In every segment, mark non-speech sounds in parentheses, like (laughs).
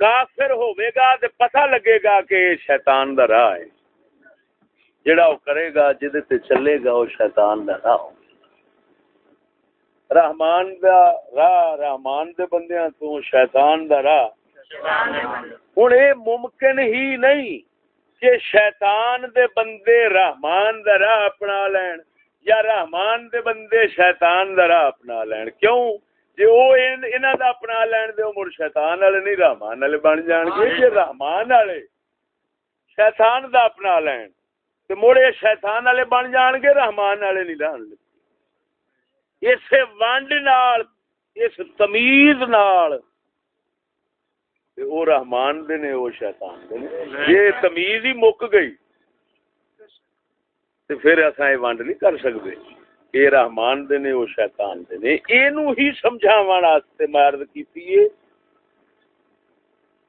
کافر ہوے گا تے پتہ لگے گا کہ شیطان دا راہ ہے۔ جڑا وہ کرے گا، جدے تے چلے گا وہ شیطان دا راہ رحمان دا راہ، رحمان دے بندیاں تو شیطان دا راہ۔ ہوں یہ ممکن ہی نہیں کہ شیطان دے بندے رحمان دا راہ اپنا لین۔ یا رحمان دے بندے شیطان دا راہ اپنا لین. کیوں؟ جی وہ انہوں دا اپنا لین دے مڑ شیطان والے نہیں، رحمان والے بن جان گے۔ جی رحمان والے شیطان دا اپنا لین۔ تو مڑ یہ شیطان والے بن جان گے، رحمان والے نہیں لان اس ونڈ نال، اس تمیز نال وہ رحمان دے نے، وہ شیطان دے نے۔ یہ تمیز ہی مک گئی۔ تو پھر اصا یہ ونڈ نہیں کر سکتے یہ رحمان دے نے وہ شیطان دے نے۔ اینو ہی سمجھاون واسطے مرد کیتی ہے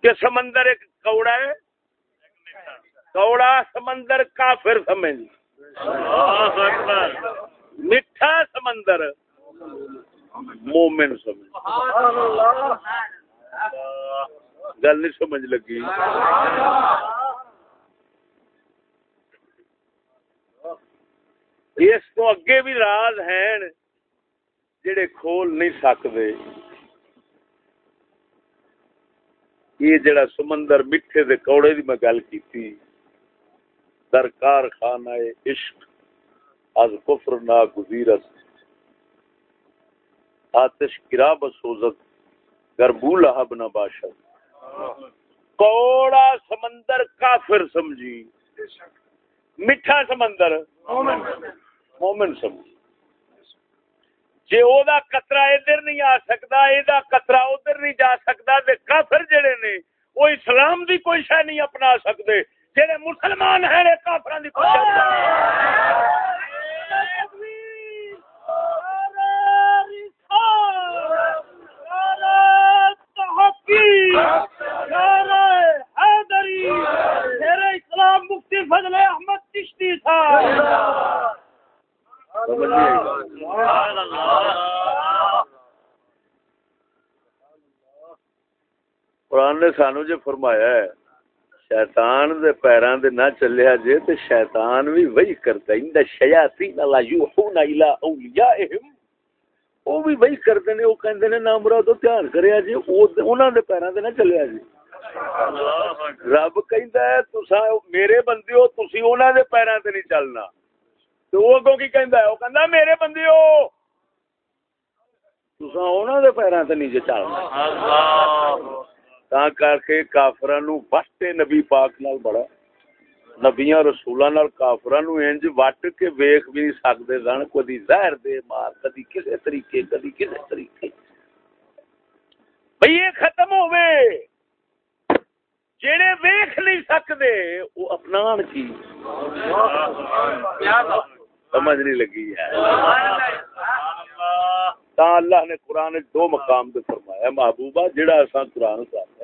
کہ سمندر ایک کوڑا ہے۔ کوڑا سمندر کافر سمجھ۔ میٹھا سمندر مومن سمجھ۔ گل نہیں سمجھ لگی۔ اس تو اگے بھی راز ہیں جڑے کھول نہیں سکتے۔ یہ جڑا سمندر میٹھے دے کوڑے دی میں گل کی درکار خانہ عشق از کفر نا گزیرت آتش گرا بسوزت گربو لہب نہ باشد۔ کوڑا سمندر کافر سمجھی۔ میٹھا سمندر۔ مومن سمجھ جی او دا قطرہ ادھر نہیں آ سکتا اے دا قطرہ ادھر نہیں جا سکتا تے کافر جڑے نے او اسلام دی کوئی شے نہیں اپنا سکدے جڑے مسلمان ہیں کافران دی کوئی شہ اسلام مفتی فضل احمد چشتی تھا قرآن نے سانو جو فرمایا ہے شیطان دے پیران دے نہ چلیا جے تے شیطان بھی وہی کرتا ہے اندہ شیاطین لا یوحون الى اولیائهم وہ بھی وہی کرتے ہیں وہ کہتے ہیں نام مرادو دھیان کریا جی انہوں نے پیروں سے نہ چلیا جی رب کہندا ہے تسا میرے بندے ہو تسی انہاں دے پیراں تے نہیں چلنا تو وہ اگوں کی کہندا ہے وہ کہندا میرے بندے ہو تسا انہاں دے پیراں تے نہیں چلنا اللہ تا کر کے کافراں نو واسطے نبی پاک نال بڑا نبیاں رسولاں نال کافراں نو انج وٹ کے ویکھ بھی نہیں سکدے سن کدی زہر دے مار کدی کسے طریقے کدی کسے طریقے بھئی یہ ختم ہوئے جڑے ویکھ نہیں سکدے وہ اپنان کی سمجھ نہیں لگی ہے تا اللہ نے قرآن دو مقام دے فرمایا محبوبہ جڑا اساں قرآن پڑھا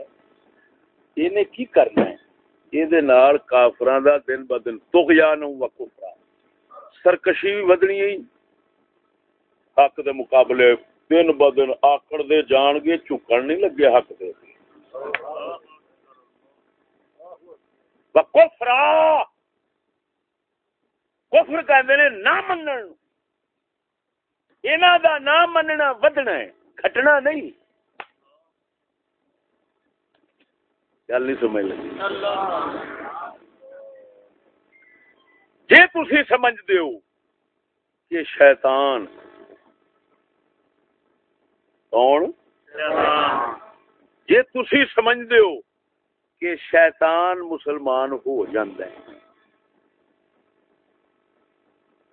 ہے اینے کی کرنا ہے؟ کافران دا دن ب دن تغیان و سرکشی بھی ودنی حق دے مقابلے دن ب دن آکڑ دے جان گے، چکن نہیں لگے حق دے۔ کفرا کفر کہندے نے نہ منن۔ دا نہ مننا، ودنا ہے کھٹنا نہیں گل نہیں سمجھ لگی۔ جی تھی سمجھ ہو کہ شیطان کون؟ جی تھی سمجھ ہو کہ شیطان مسلمان ہو جاندہ ہے۔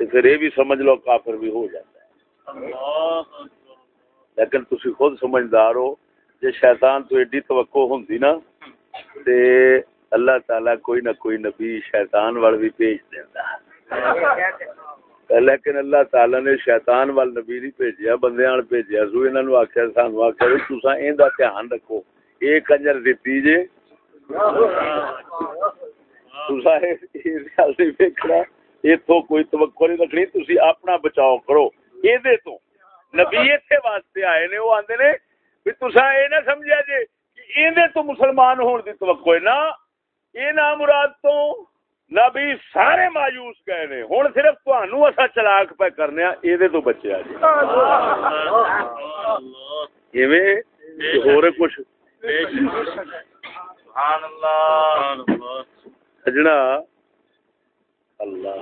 پھر یہ بھی سمجھ لو کافر بھی ہو جاتا ہے۔ لیکن تھی خود سمجھدار ہو جی شیطان تو ایڈی توقع ہوں نا تے اللہ تعالی کوئی نہ کوئی نبی شیطان وال بھی بھیج دیندا لیکن اللہ تعالی نے شیطان وال نبی نہیں بھیجیا بندیاں وال بھیجیا۔ سو انہاں نو آکھیا سانو آکھیا تساں ایندا دھیان رکھو۔ اے کنجر دتی جے۔ تساں اس گل دی ویکھنا اتو کوئی توقع نہیں رکھنی تھی اپنا بچاؤ کرو۔ یہ نبی اتنے واسطے آئے نے وہ آدھے نے بھی تسا یہ نہ سمجھا جی کہ تو مسلمان ہون کی توقع ہے نہ یہ مراد تو نبی سارے مایوس گئے نے۔ ہوں صرف تہن اصا چلاک پہ کرنے ہاں، یہ تو بچے جی کچھ۔ سجنا۔ اللہ۔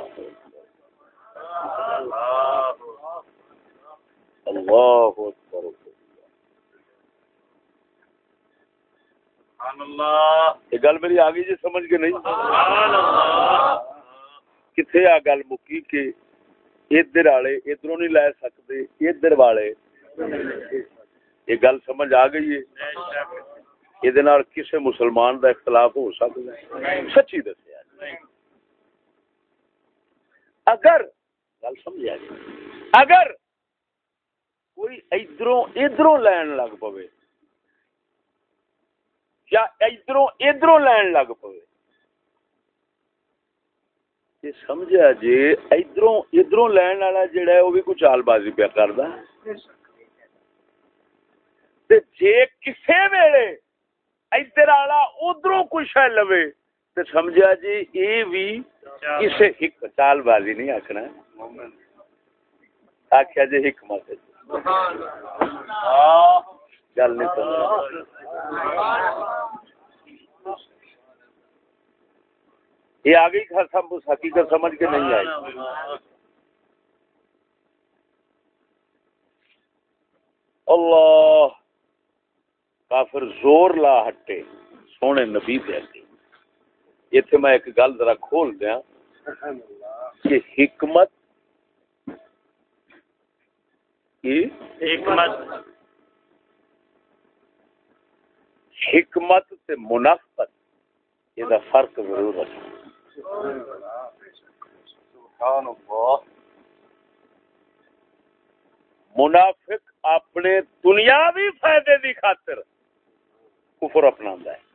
اللہ۔ یہ گل میری آ گئی جی سمجھ کے نہیں؟ کتنے آ گل مکی کہ ادھر والے ادھر نہیں لے سکتے ادھر والے یہ گل سمجھ آ گئی ہے۔ یہ کسی مسلمان دا اختلاف ہو سکتا ہے۔ سچی دسیا اگر گل سمجھا جی اگر کوئی ادھروں ادھروں لین لگ پوے یا ادھروں ادھروں لین لگ پوے۔ یہ سمجھا جی ادھروں ادھروں لین والا جڑا ہے وہ بھی کچھ چال بازی پیا کردا۔ تے جے کسے ویلے ادھر والا ادھروں کوئی شے لوے۔ تے سمجھا جی اے بھی کسے ایک چال بازی نہیں آکھنا۔ آکھیا جی حکمت گل نہیں سمجھ یہ آ آگئی حقیقت سمجھ کے نہیں آئی۔ اللہ کافر زور لا ہٹے، سونے نبی دے اتنے میں ایک گل ذرا کھول دیا کہ حکمت کی؟ حکمت۔ حکمت تے منافقت، یہ دا فرق ضرور ہے۔ منافق اپنے دنیاوی فائدے دی خاطر کفر اپنا ہے۔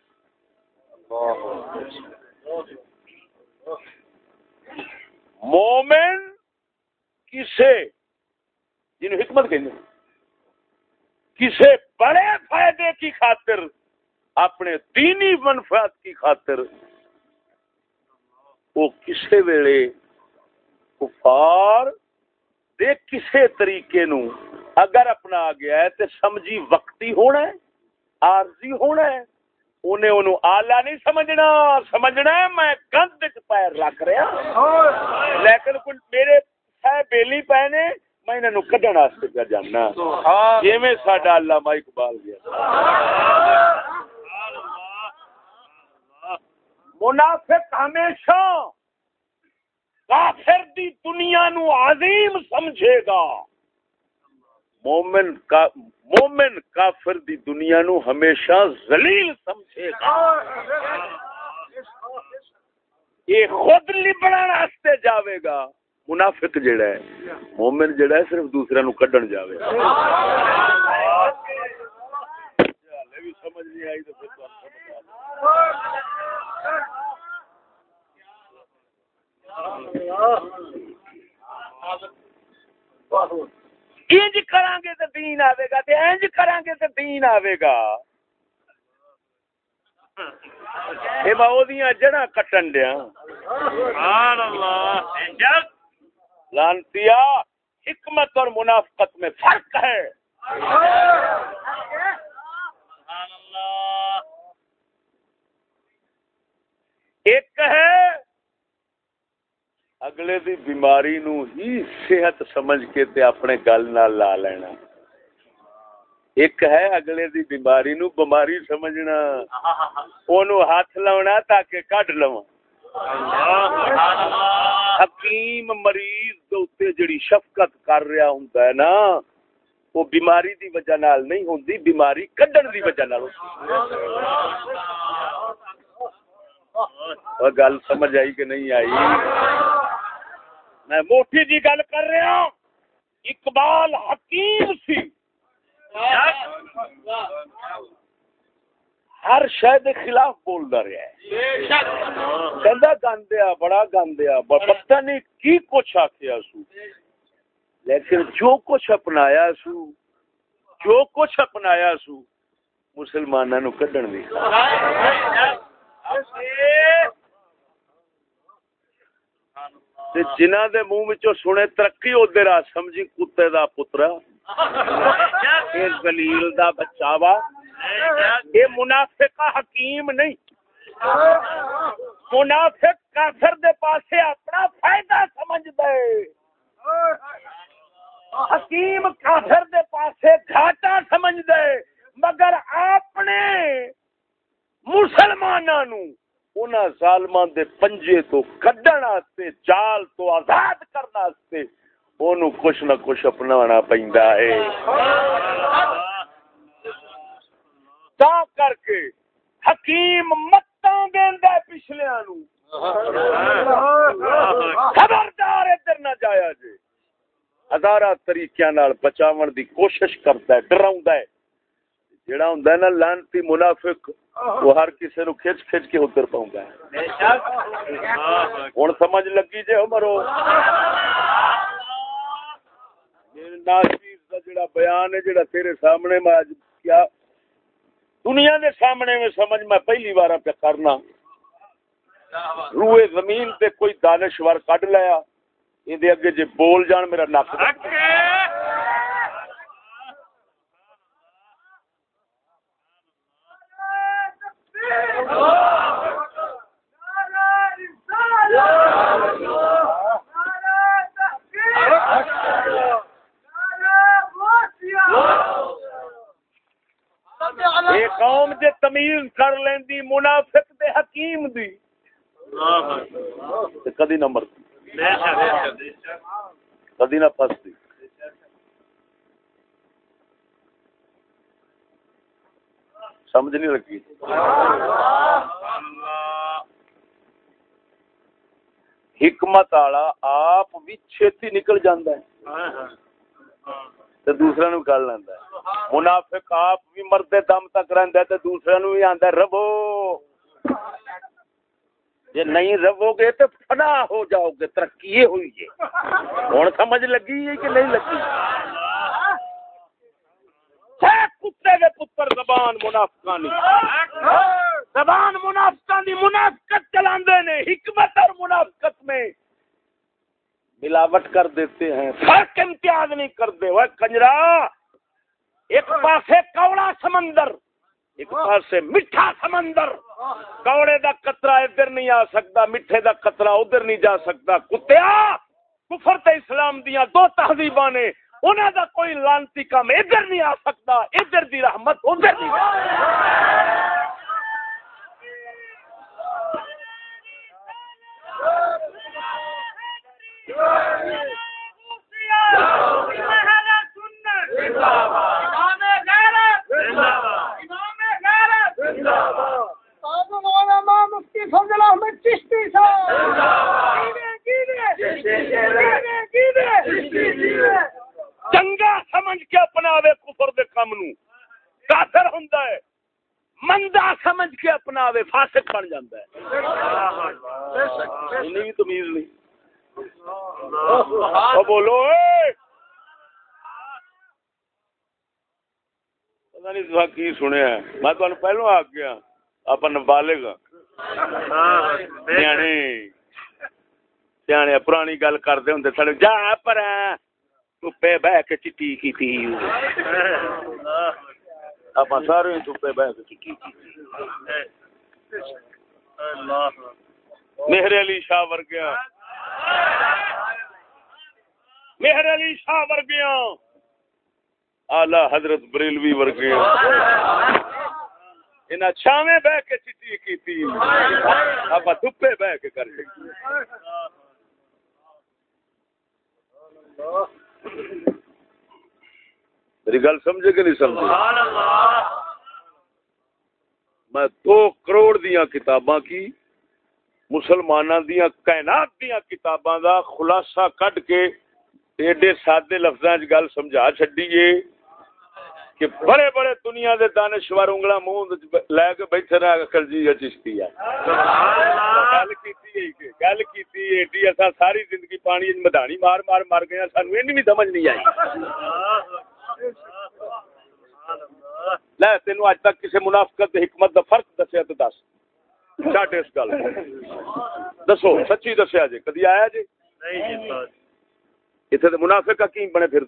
مومن کسے جن حکمت کہ کسے بڑے فائدے کی خاطر اپنے دینی منفعت کی خاطر وہ کسے ویلے کفار دے کسے طریقے نو اگر اپنا گیا ہے تے سمجھی وقتی ہونا ہے عارضی ہونا ہے انہیں انہوں آلہ نہیں سمجھنا سمجھنا ہے میں گند پیر رکھ رہا لیکن کچھ میرے ہے بیلی پہنے میں انہوں کڈن واسطے پہ جاننا جی میں ساڈا علامہ اقبال گیا۔ منافق ہمیشہ کافر دی دنیا نو عظیم سمجھے گا۔ مومن کا مومن کافر دی دنیا نو ہمیشہ ذلیل سمجھے گا۔ یہ خود لبڑا راستے جاوے گا۔ منافق جڑا ہے، مومن جڑا ہے، صرف دوسرے نو کڈن جاوے گا۔ جی، سمجھ نہیں آئی تو پھر انج کریں گے تو دین آئے گا انج کریں گے تو دین آئے گا۔ جڑا کٹن دیا لانتی حکمت اور منافقت میں فرق ہے۔ ایک ہے اگلے دی بیماری نو ہی صحت سمجھ کے تے اپنے گل نال لا لینا۔ ایک ہے اگلے دی بیماری نو بیماری سمجھنا۔ اونوں ہاتھ لاونا تاکہ کڈ لواں۔ حکیم مریض دے اوتے جڑی شفقت کر رہا ہوندا ہے نا، وہ بیماری دی وجہ نال نہیں ہوندی، بیماری کڈن دی وجہ نال ہوندی۔ گل سمجھ آئی کہ نہیں آئی میں موٹی جی گل کر رہا ہوں اقبال حکیم سی ہر شہ خلاف بولتا رہا ہے گندیا بڑا گندیا پتا نہیں کی کچھ آخیا سو لیکن جو کچھ اپنایا سو جو کچھ اپنایا سو مسلمانوں کڈن دی جنہ دے منہ سنے ترقی ادھر آ سمجھی کتے دا پترا دلیل دا بچہ وا یہ منافق حکیم نہیں۔ منافق کافر دے پاسے اپنا فائدہ سمجھ دے حکیم کافر دے پاسے گھاٹا سمجھ دے مگر اپنے مسلمانوں انہاں ظالماں دے پنجے تو کڈن واسطے، جال تو آزاد کرنا واسطے اونوں کچھ نہ کچھ اپنانا پیندا ہے۔ تا کر کے حکیم متاں دیندا پچھلیاں نو خبردار ادھر نہ جایا جے۔ ہزارہ طریقے بچاون دی کوشش کرتا ہے، ڈراؤندا ہے۔ جڑا ہوں نا لانتی منافق وہ ہر کسی نو کھچ کھچ کے اتر پاؤں گا ہوں سمجھ لگی جی مرو جڑا بیان ہے جڑا تیرے سامنے میں آج کیا دنیا دے سامنے میں سمجھ میں پہلی بار پہ کرنا۔ روئے زمین تے کوئی دانشور کڈ لیا یہ اگے جی بول جان میرا نک قوم جے تمیز کر لیندی منافق دے حکیم دی کدی نہ مرتی کدی نہ پھستی سمجھ نہیں لگی۔ حکمت والا آپ بھی چھتی نکل جاندہ ہے۔ تو دوسرا نو کر لینا منافق آپ بھی مرد دم تک رہتا تو دوسرا نو بھی آتا ربو۔ جی نہیں رہو گے تو فنا ہو جاؤ گے، ترقی ہوئی ہے۔ ہوں سمجھ لگی ہے کہ نہیں لگی؟ کتے پتر، زبان منافقانی۔ زبان منافقانی، منافقت چلاندے نے، حکمت اور منافقت میں۔ ملاوٹ کر دیتے ہیں۔ فرق امتیاز نہیں کرتے۔ وہ کنجرا، ایک پاسے کوڑا سمندر۔ ایک پاسے میٹھا سمندر۔ کوڑے دا قطرہ ادھر نہیں آ سکتا، میٹھے دا قطرہ ادھر نہیں جا سکتا۔ کتیا؟ کفر تے اسلام دیا دو تہذیباں نے انہوں دا کوئی لانتی کام ادھر نہیں آ سکتا، ادھر دی رحمت ادھر نہیں چنگا سمجھ کے اپنا کفر دے کم نو۔ کافر ہوندا ہے۔ مندا سمجھ کے اپنا فاسق بن جاندا ہے۔ نہیں تمیز نہیں۔ بولو پتا نہیں کی سنیا میں تمہیں پہلو آ گیا آپ نبالغ سیانے سیانے پرانی گل کرتے ہوں سڑک جا پر دھوپے بہ کے چٹی کی آپ سارے دھوپے بہ کے چٹی کی میرے علی شاہ ورگیا مہر علی شاہ ورگیا آلہ حضرت بریلوی ورگیا انہیں چھاویں بہ کے چٹی کی تھی دھپے بہ کے کر سکتے میری گل سمجھے کہ نہیں سمجھے؟ میں دو کروڑ دیا کتاباں کی مسلمانوں دیا کائنات دیا کتاباں دا خلاصہ کڈ کے ایڈے سادے لفظاں گل سمجھا چڈیے کہ بڑے بڑے دنیا دے دانشور انگلا منہ لے کے بیٹھے رہا خلجی یا چشتی ہے۔ گل کیتی ہے گل کیتی ایڈی اسا ساری زندگی پانی وچ مدانی مار مار مر گئے سانو این نہیں سمجھ نہیں آئی۔ لے تینوں اج تک کسی منافقت دے حکمت دا فرق دسیا تے دس۔ چھٹ اس گل۔ دسو سچی دسیا جی کدی آیا جی نہیں جی اتنے منافق کی بنے پھر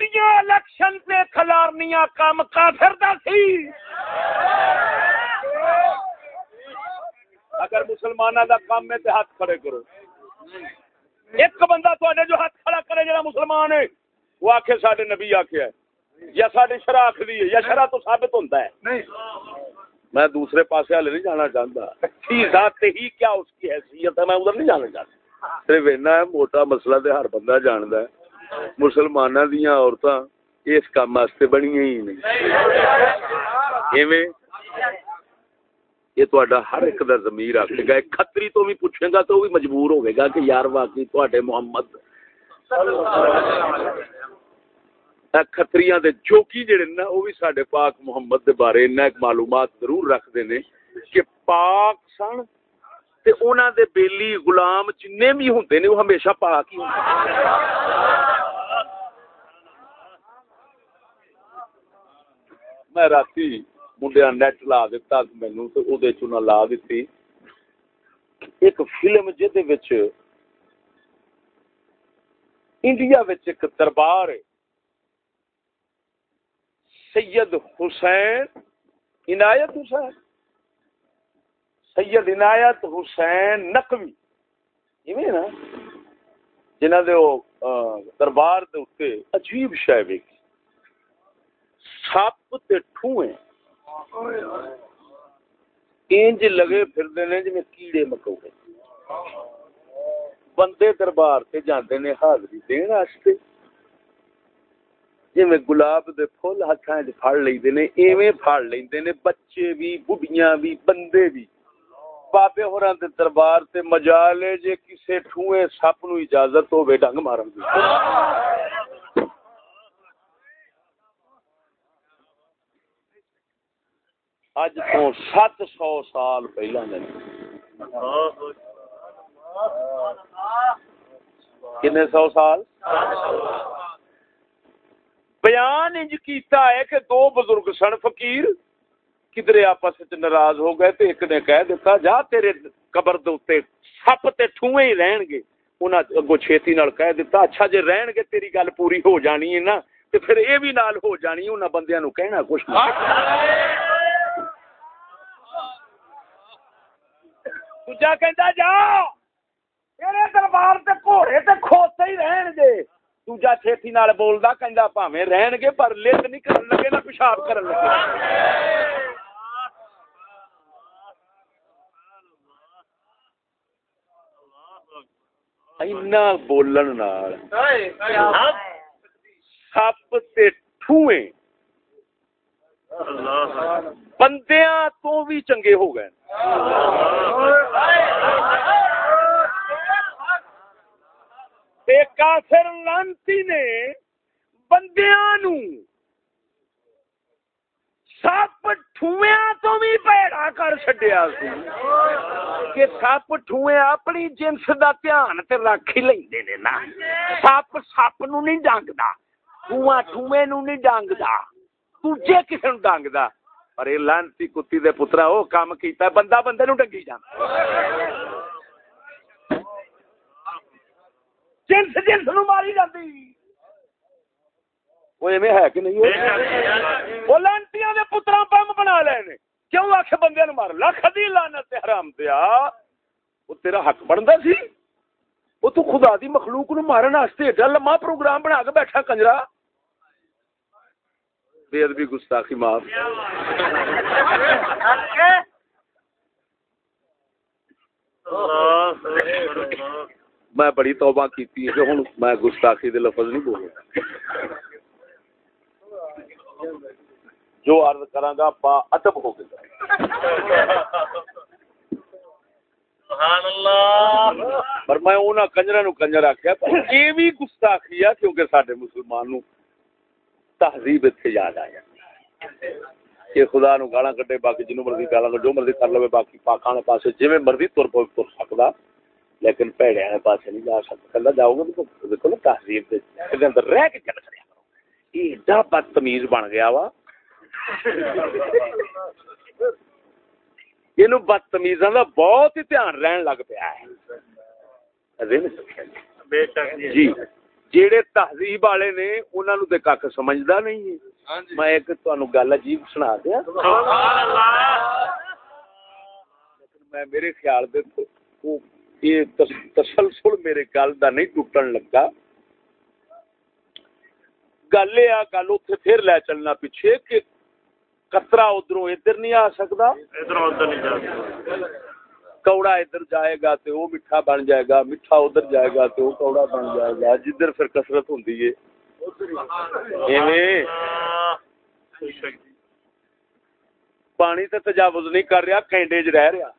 دین الیکشن پہ کھلارنیاں کام کافر دا سی۔ اگر مسلمانوں دا کام ہے تو ہاتھ کھڑے کرو۔ ایک بندہ تے جو ہاتھ کھڑا کرے جا مسلمان ہے، وہ آخ سڈے نبی آخیا یا ساری شرح آخری ہے، یا شرح تو ثابت ہوتا ہے۔ نہیں۔ میں دوسرے پاس ہل نہیں جانا چاہتا۔ ذات ہی کیا اس کی حیثیت ہے، میں ادھر نہیں جانا چاہتا۔ صرف اینا ہے، موٹا مسئلہ تو ہر بندہ جانتا ہے۔ مسلمانوں دیا عورتیں اس کام واسطے بنی ہی نہیں۔ یہ تا ہر ایک دا ضمیر آکھے گا۔ ایک کھتری تو بھی پوچھے گا تو وہ بھی مجبور ہوئے گا کہ یار واقعی تے محمد کتریاں دے جوکی جڑے نا وہ بھی سڈے پاک محمد دے بارے ایک معلومات ضرور رکھتے ہیں کہ پاک سن تے اونا دے بیلی غلام جنے بھی ہوندے نے وہ ہمیشہ پاک ہی ہوندے میں راتی منڈیا نیٹ لا دیتا مینو تو او دے چنا لا دیتی ایک فلم جہد انڈیا ایک دربار ہے سید حسین عنایت حسین سید عنایت حسین نقوی۔ ایویں نا۔ جنہ دے او دربار دے اوتے عجیب شے ویکھی۔ سپ تے ٹھوئے انج لگے پھردے نے جویں کیڑے مکوڑے بندے دربار تے جاندے نے حاضری دین واسطے جی گلاب دے پھول ہاتھاں وچ پھڑ لیندے نے، ایویں پھڑ لیندے نے، بچے بھی بڈھیاں بھی بندے بھی بابے ہوراں دے دربار تے مجالے جے کسے ٹھوئے سپ نو اجازت ہوے ڈنگ مارن دی۔ اج تو سات سو سال پہلا نے کنے سو سال؟ بیان انج کیتا ہے کہ دو بزرگ سن فقیر کدھر آپس ناراض ہو گئے تے ایک نے کہہ دیتا جا تیرے قبر دے سپ تے ٹھوئے ہی رہن گے۔ انہاں اگوں چھیتی نال کہہ دیتا اچھا جے رہن گے تیری گل پوری ہو جانی ہے نا، تے پھر اے بھی نال ہو جانی انہاں بندیاں نو کہنا کچھ نہیں دوجا کہندا، جا، تیرے دربار تے گھوڑے تے کھوتے ہی رہن گے۔ دوجا چھتی نال بولدا کہندا بھاویں رہن گے پر لت نہیں کرن لگے نہ پیشاب کرن لگے اینا بولن نال سپ تے ٹھوئے بندیاں تو بھی چنگے ہو گئے تے کافر لانتی نے بندیاں نو سپ ٹھویا تو بھی پیڑا کر چڈیا کہ سپ ٹھوئے اپنی جنس دا دھیان تے رکھ ہی لیندے نے نا۔ سپ سپ نو نہیں ڈنگدا ٹھواں ٹھوئے نو نہیں ڈنگدا دوجے کسے نو ڈنگدا پر یہ لانتی کتی دے پترا وہ کام کیتا بندہ بندے نو ڈنگی جاندا۔ جنس جنس نو ماری جاتی وہ ایویں ہے کہ نہیں؟ وہ لانٹیاں دے پترا بم بنا لے نے۔ کیوں آخ بندے نو مار؟ لکھ دی لعنت حرام دیا وہ تیرا حق بنتا سی۔ وہ تو خدا دی مخلوق نو مارن واسطے ایڈا لما پروگرام بنا کے بیٹھا کنجرا۔ بے ادبی گستاخی معاف۔ میں بڑی توبہ کیتی ہے کہ ہوں میں گستاخی دے لفظ نہیں بولوں۔ جو عرض کراں گا با ادب ہو گیا پر میں انہاں کنجراں نو کنجر آکھیا پر یہ بھی گستاخی ہے کیونکہ ساڈے مسلمان نو تہذیب ایتھے یاد آ جاتی کہ خدا نو گالاں کڈے باقی جنوں مرضی گالاں جو مرضی کر لوے باقی پاکاں دے پاسے جویں مرضی تر پو تر سکدا لیکن پیڑے والے پاسے نہیں جا سکتا کلا جاؤ گے تو دیکھو نا تہذیب دے اندر رہ کے چل کریا کرو یہ ایڈا بدتمیز بن گیا وا۔ یہ بدتمیزاں دا بہت ہی دھیان رہن لگ پیا ہے۔ جی۔ جیڑے تہذیب والے نے انہوں نے کھ سمجھتا نہیں ہے۔ ہاں جی۔ میں ایک گل عجیب سنا دیا۔ میں میرے خیال دے یہ تسلسل میرے گل دا نہیں ٹوٹن لگا۔ گل یہ گل اتنے پھر لے چلنا پیچھے کہ کترا ادھر ادھر نہیں آ سکتا کوڑا ادھر جائے گا تو وہ میٹھا بن جائے گا میٹھا ادھر جائے گا تو وہ کوڑا بن جائے گا۔ جدھر پھر کسرت ہوں پانی تو تجاوز نہیں کر رہا کینڈے چ رہ رہا۔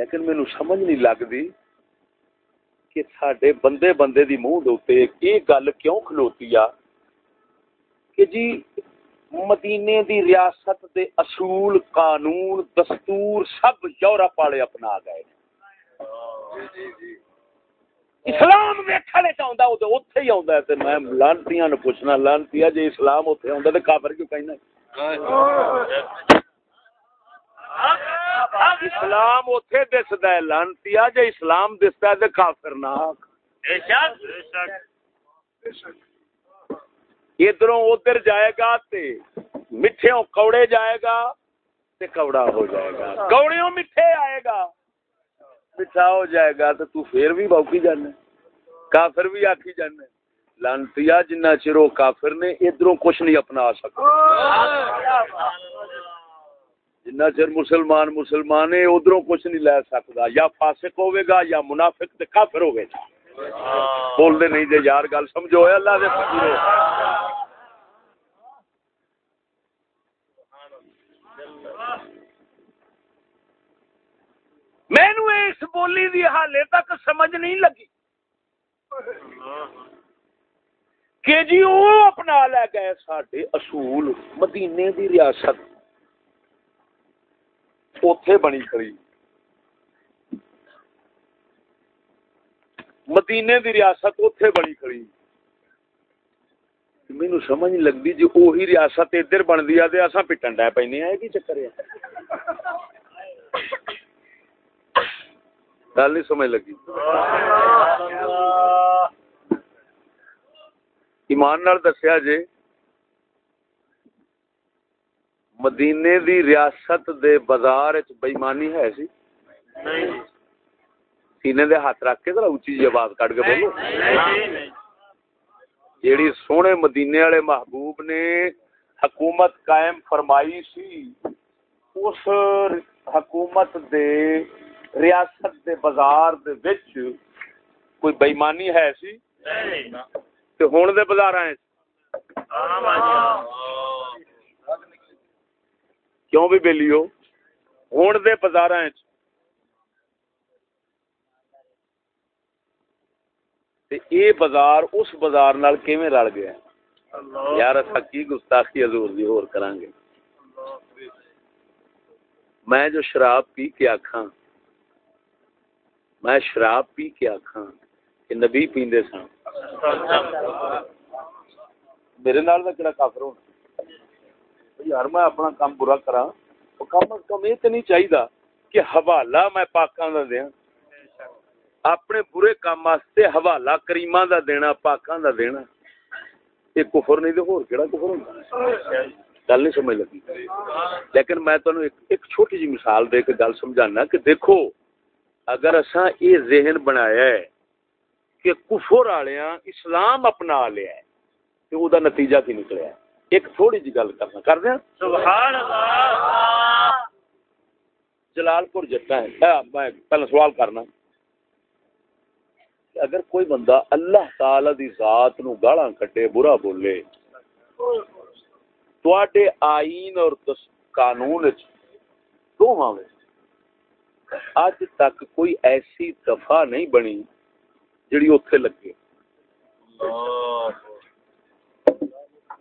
لیکن مینو سمجھ نہیں لگتی کہ سڈے بندے بندے دی منہ دے یہ گل کیوں کھلوتی آ؟ کہ جی مدینے دی ریاست دے اصول قانون دستور سب یورپ والے اپنا گئے اسلام ویکھنے ہی ہے۔ تے میں لانتیاں نو پوچھنا لانتیا جے اسلام اوتھے آندا تے کافر کیوں کہنا اسلام اوتھے دسدا ہے لانتیا جے اسلام دسدا ہے تے کافر نہ بے شک بے شک بے شک۔ ادھروں ادھر جائے گا تے میٹھے کوڑے جائے گا تے کوڑا ہو جائے گا۔ کوڑیوں میٹھے آئے گا۔ میٹھا ہو جائے گا تو تو پھر بھی بوکی جانا کافر بھی آکی جانا لانتی جنہ چرو کافر نے ادھروں کچھ نہیں اپنا سکتا۔ جنہ چر مسلمان مسلمان ادھروں کچھ نہیں لے سکتا۔ یا فاسق ہوئے گا یا منافق تے کافر ہوئے گا۔ بول دے نہیں جے یار گل سمجھو اللہ دے مینو اس بولی دی حالے تک سمجھ نہیں لگی۔ کہ جی وہ اپنا لے گئے اصول مدینے دی ریاست۔ اتے بنی کھڑی۔ مدینے دی ریاست اتے بنی کھڑی۔ مینو سمجھ نہیں لگتی جی وہی ریاست ادھر بنتی ہے تو اصا پٹن ڈے پینے پہ کی چکر ہے۔ گل نہیں سمجھ لگی۔ ایمان نال دسیا جی مدینے دی ریاست دے بازار بےمانی ہے سی؟ سینے دے ہاتھ رکھ کے ذرا اچھی جی آواز کٹ کے بولو۔ جیڑی سونے مدینے والے محبوب نے حکومت قائم فرمائی سی اس حکومت دے ریاست دے بازار دے وچ کوئی بےمانی ہے سی؟ تے ہن دے بازاراں وچ کیوں بھی بیلی ہو ہن دے بازاراں وچ۔ تے اے بازار اس بازار نال کیویں رل گیا؟ یار اسا کی گستاخی حضور دی ہور کران گے؟ میں جو شراب پی کے آکھاں میں شراب پی کے آخا کہ نبی پیندے سن۔ میرے نال دا کافر ہونا؟ یار، میں اپنا کام برا کرا کم از کم یہ تو نہیں چاہیے کہ حوالہ میں پاکاں دا دیا اپنے برے کام واسطے حوالہ کریماں دا دینا، پاکاں دا دینا۔ یہ کفر نہیں تو ہور کیڑا کفر ہوندا؟ گل نہیں سمجھ لگی۔ لیکن میں تمہیں ایک چھوٹی جی مثال دے کے گل سمجھانا کہ دیکھو، اگر اساں یہ ذہن بنایا ہے کہ کفر والیاں اسلام اپنا لیا ہے، تو او دا نتیجہ کی نکلیا ہے؟ ایک تھوڑی جی گل کرنا۔ کر دیں سبحان اللہ۔ جلال پور جٹا ہے۔ میں پہلا سوال کرنا۔ اگر کوئی بندہ اللہ تعالی دی ذات نو گالاں کٹے برا بولے تو آئین اور قانون دو ماں اج تک کوئی ایسی دفعہ نہیں بنی جڑی اوتھے لگے۔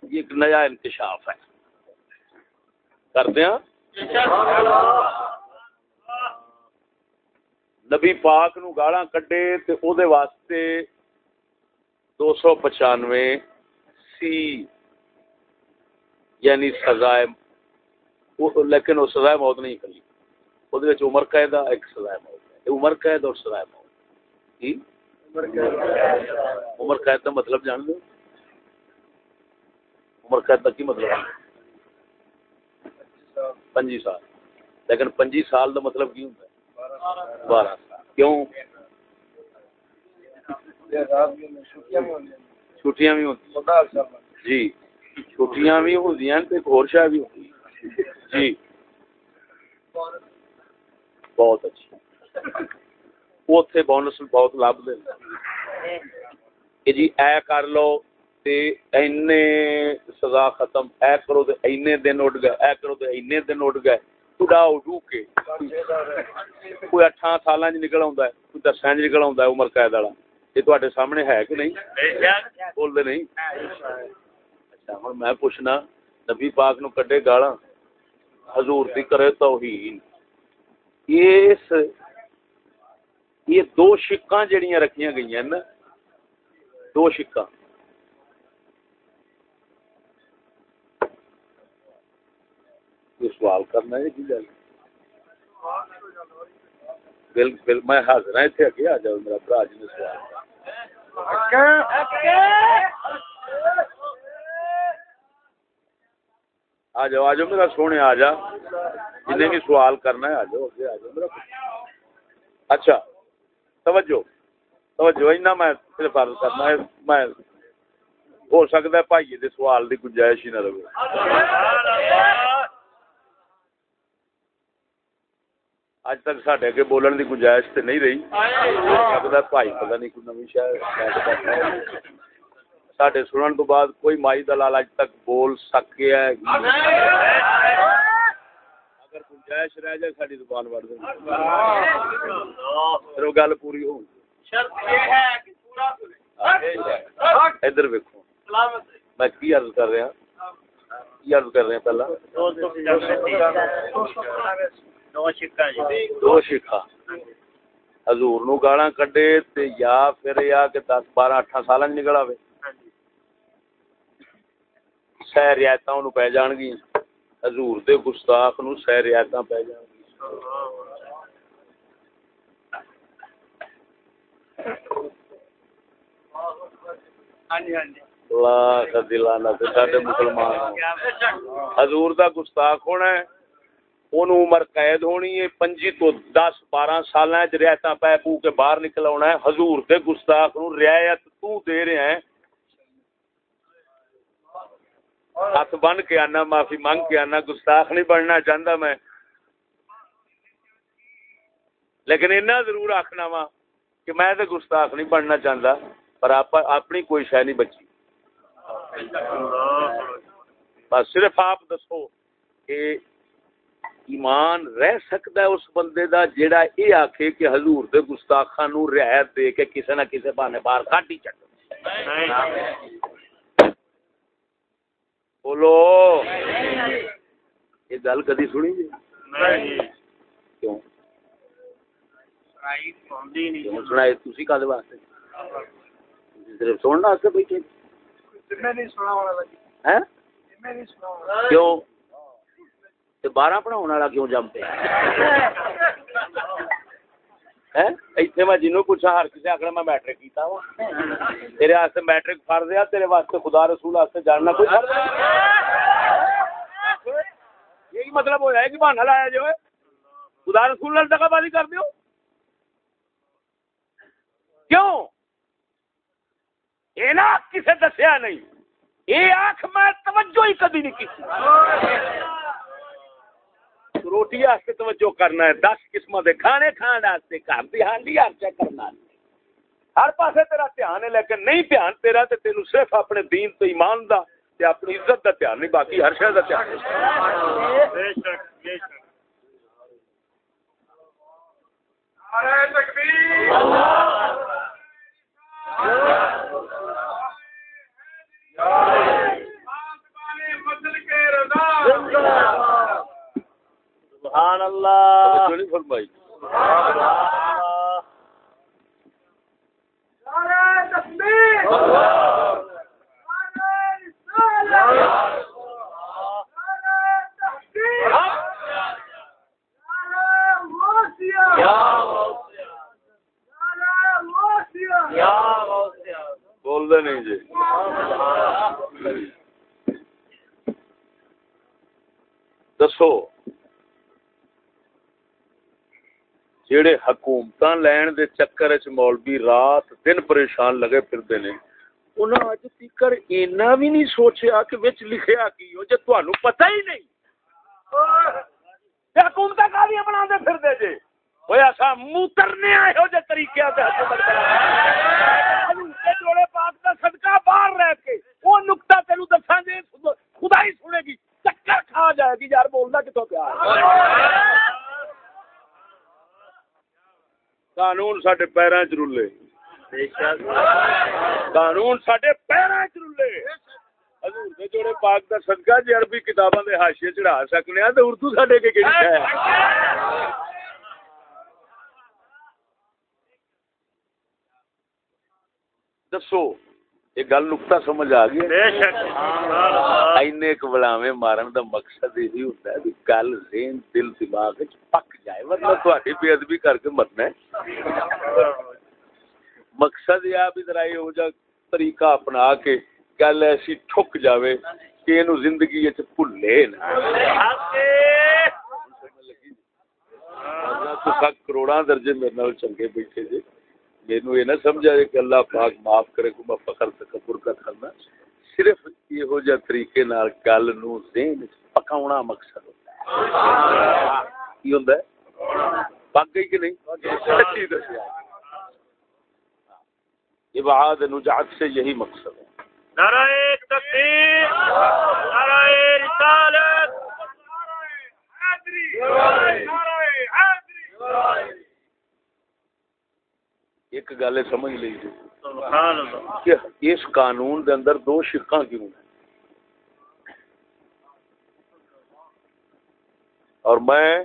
یہ ایک نیا انکشاف ہے۔ کردیا نبی پاک نو گالا کڈے تے او دے واسطے دو سو پچانوے سی یعنی سزائے لیکن وہ سزائے موت نہیں کری۔ وہ عمر قید ایک سزائے موت عمر قید اور سزائے موت۔ عمر قید۔ کا مطلب جان دو عمر قید کا کی مطلب ہے؟ پنجی سال۔ لیکن پنجی سال کا مطلب کی ہوتا ہے؟ بارہ سال۔ کیوں؟ چھٹیاں بھی ہوتی جی۔ چھٹیاں بھی ہوتی ہیں ایک اور شاہ بھی ہوتی جی۔ بہت اچھی۔ اتنے بونس بہت لب دے۔ جی اے کر لو۔ سزا ختم، اے کرو تے اینے دن اٹھ گئے، اے کرو تے اینے دن اٹھ گئے۔ اڈا اڈو کے۔ کوئی اٹھاں سالاں چ نکل آوندا ہے، کوئی دساں چ نکل آوندا ہے عمر قید والا۔ یہ تواڈے سامنے ہے کہ نہیں؟ بول دے نہیں؟ اچھا ہن میں پوچھنا، نبی پاک نو کڈے گالاں؟ حضور دی کرے توہین۔ اس، یہ دو شکاں جڑیاں رکھیاں گئی ہیں نا، دو شکاں یہ سوال کرنا ہے کی جی گل بل بل میں حاضر ہوں اتنے اگے آ جاؤ، میرا برا جی نے سوال۔ آ جاؤ آ جاؤ، میرا سونے آ جا۔ جنہیں بھی سوال کرنا ہے، آ جاؤ، اگے آ جاؤ، میرا اچھا توجہ توجہ اینا میں صرف عرض کرنا ہے۔ میں ہو سکتا ہے، بھائی دے سوال دی گنجائش ہی نہ رہے۔ اج تک سڈے اگے بولن دی گنجائش تے نہیں رہی ہے بھائی پتہ نہیں کوئی نوی شاید سڈے سنن تو بعد کوئی مائی دلال اج تک بول سکے ہے اگر گنجائش رہ جائے ساری زبان وڑ پھر وہ گل پوری ہو ادھر ویکو میں کی عرض کر رہا کی عرض کر پہلا دو شکا حضور نو گالا کڈے تے یا پھر یا کہ دس بارہ اٹھا سال نکل آئے سہ رعایت پی جان گی حضور دے گستاخ نو سہ رعایت پی جان گی حضور دا گستاخ ہونا ہے؟ اونوں عمر قید ہونی ہے پنجی تو دس بارہ سال رعایت پی پو کے باہر نکل آنا ہے حضور دے گستاخ نو رعایت تو دے رہے ہیں ہاتھ بن کے آنا معافی مانگ کے آنا گستاخ نہیں بننا چاہتا میں لیکن اینا ضرور آخنا وا کہ میں تو گستاخ نہیں بننا چاہتا پر آپ اپنی کوئی شہ نہیں بچی بس صرف آپ دسو کہ ایمان رہ سکتا ہے اس بندے دا جیڑا یہ آکھے کہ حضور دے گستاخاں نو رعایت دے کے کسے نہ کسے بہانے باہر کاٹی چڑھ بولو۔ یہ گل کدی سنی جی؟ کیوں؟ سنائی تھی کد واسطے؟ صرف سننا واسطے بیٹھے؟ کیوں؟ تو بارہ پڑھاؤ والا کیوں جم پہ اتنے میں جنوں پوچھا ہر کسی آخر میں میٹرک کیتا وا تیرے واسطے میٹرک فرض ہے تیرے واسطے خدا رسول واسطے جاننا کوئی فرض یہی مطلب ہو جائے کہ بہانا لایا جو ہے خدا رسول نال دگا بازی کر دیو کیوں یہ نہ کسے دسیا نہیں یہ آنکھ میں توجہ ہی کدی نہیں کی روٹی واسطے توجہ کرنا ہے دس قسم کے کھانے کھانے واسطے گھر کی ہانڈی چیک کرنا ہر پاسے تیرا دھیان ہے لیکن نہیں دھیان تیرا تے تینوں صرف اپنے دین تو ایمان دا تے اپنی عزت دا دھیان نہیں باقی ہر شہر دا دھیان سبحان اللہ۔ فرمائی بول دے نہیں جی دسو جڑے حکومت لین دے چکر چ مولوی رات دن پریشان لگے پھرتے نے۔ انہاں اج تیکر اینا بھی نہیں سوچیا کہ وچ لکھیا کی ہو جے تانوں پتہ ہی نہیں۔ تے حکومت کا بھی بنا دے پھر دے جے اوے اسا موترنے آئے ہو جے طریقے تے حکومت کرا جوڑے پاک دا صدقہ باہر رہ کے وہ نقطہ تینوں دساں گے خدا ہی سنے گی، چکر کھا جائے گی۔ یار بولنا کتوں پیار قانون سڈے پیروں چ رولے قانون سڈے پیروں چ رولے حضور دے جوڑے پاک دا صدقہ جی عربی کتاباں دے حاشیے چڑھا سکنے ہیں تے اردو ساڈے کے کیڑی ہے؟ دسو۔ یہ گل نقطہ سمجھ آ ایک بلاویں مارن دا مقصد یہی ہوتا ہے کہ گل ذہن دل دماغ پک جائے۔ ورنہ تہاڈی بے ادبی کر کے مرنا ہے۔ مقصد یہ بھی ذرا یہ ہو جا طریقہ اپنا کے گل ایسی ٹھک جاوے کہ اینو زندگی وچ بھلے نہ۔ کروڑاں درجے میرے نال چنگے بیٹھے جی مینو یہ نہ سمجھا کہ اللہ پاک معاف کرے کو میں فخر تکبر کا کرنا صرف یہ ہو جا طریقے نال گل نو ذہن پکاونا مقصد ہوتا ہے۔ کی ہوندا ہے؟ پک گئی کہ نہیں؟ سچی دسیا ابعاد نجعت سے یہی مقصد ہے۔ نعرہ تکبیر نعرہ رسالت نعرہ حیدری نعرہ حیدری ایک گل سمجھ لی کہ اس قانون دے اندر دو شکاں کیوں ہیں؟ اور میں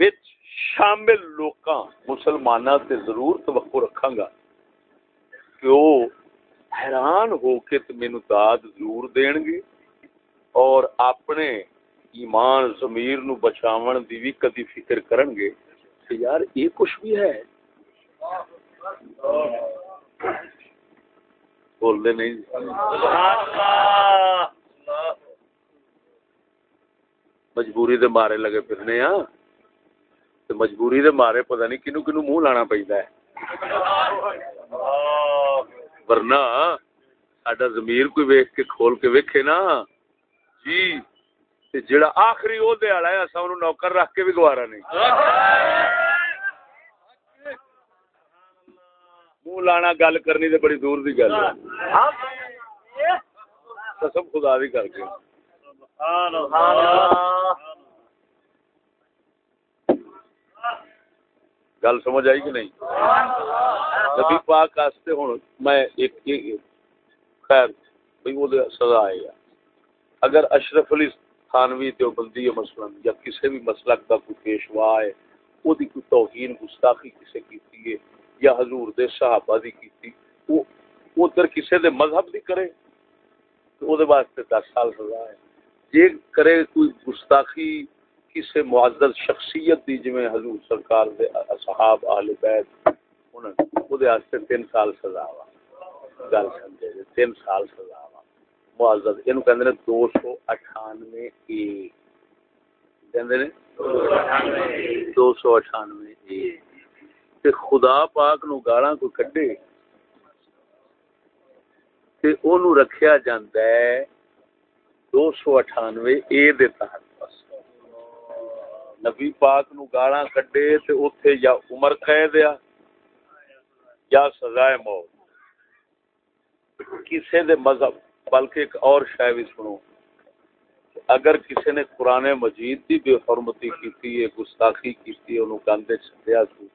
بچ شامل لوکاں مسلمانہ تے ضرور توقع رکھاں گا کہ وہ حیران ہو کے تے مینوں داد ضرور دین گے اور اپنے ایمان ضمیر نو بچاون دی بھی کدی فکر کرن گے کہ یار یہ کچھ بھی ہے۔ بولتے نہیں۔ مجبوری دے مارے لگے پھرنے ہاں مجبوری دے مارے پتہ نہیں کنو کنو منہ لانا پہنتا ہے۔ ورنہ ساڈا ضمیر کوئی ویکھ کے کھول کے ویکھے نا۔ جی۔ جڑا آخری عہدے والا ہے اسا اونوں نوکر رکھ کے بھی گوارا نہیں۔ منہ لانا گل کرنی تو بڑی دور کی گل قسم خدا بھی کر کے۔ گل سمجھ آئی کہ نہیں؟ نبی پاک واسطے ہوں میں ایک خیر بھائی وہ سزا آئے گا۔ اگر اشرف علی تھانوی دیوبندی مثلا یا کسی بھی مسلک کا کوئی پیشوا ہے وہ کوئی توہین گستاخی کسی کی ہے یا حضور دے صحابہ دی کیتی، وہ ادھر کسے دے مذہب دی کرے، تو دے واسطے 10 سال سزا ہے۔ جے کرے کوئی گستاخی کسے معزز شخصیت دی، جویں حضور سرکار دے اصحاب اہل بیت، انہاں او دے واسطے 3 سال سزا وا۔ گل سمجھے جی، 3 سال سزا وا۔ معزز، اینو کہندے نے 298 اے۔ کہندے نے 298 اے۔ تے خدا پاک نو گالاں کو کڈے تے اونوں رکھیا جاندا ہے 298 اے دے تحت۔ بس نبی پاک نو گالاں کڈے تے اوتھے یا عمر قید یا یا سزائے موت۔ کسے دے مذہب، بلکہ ایک اور شے بھی سنو۔ اگر کسی نے قرآن مجید کی بے حرمتی کی گستاخی کی انہوں کاندے چھڈیا سی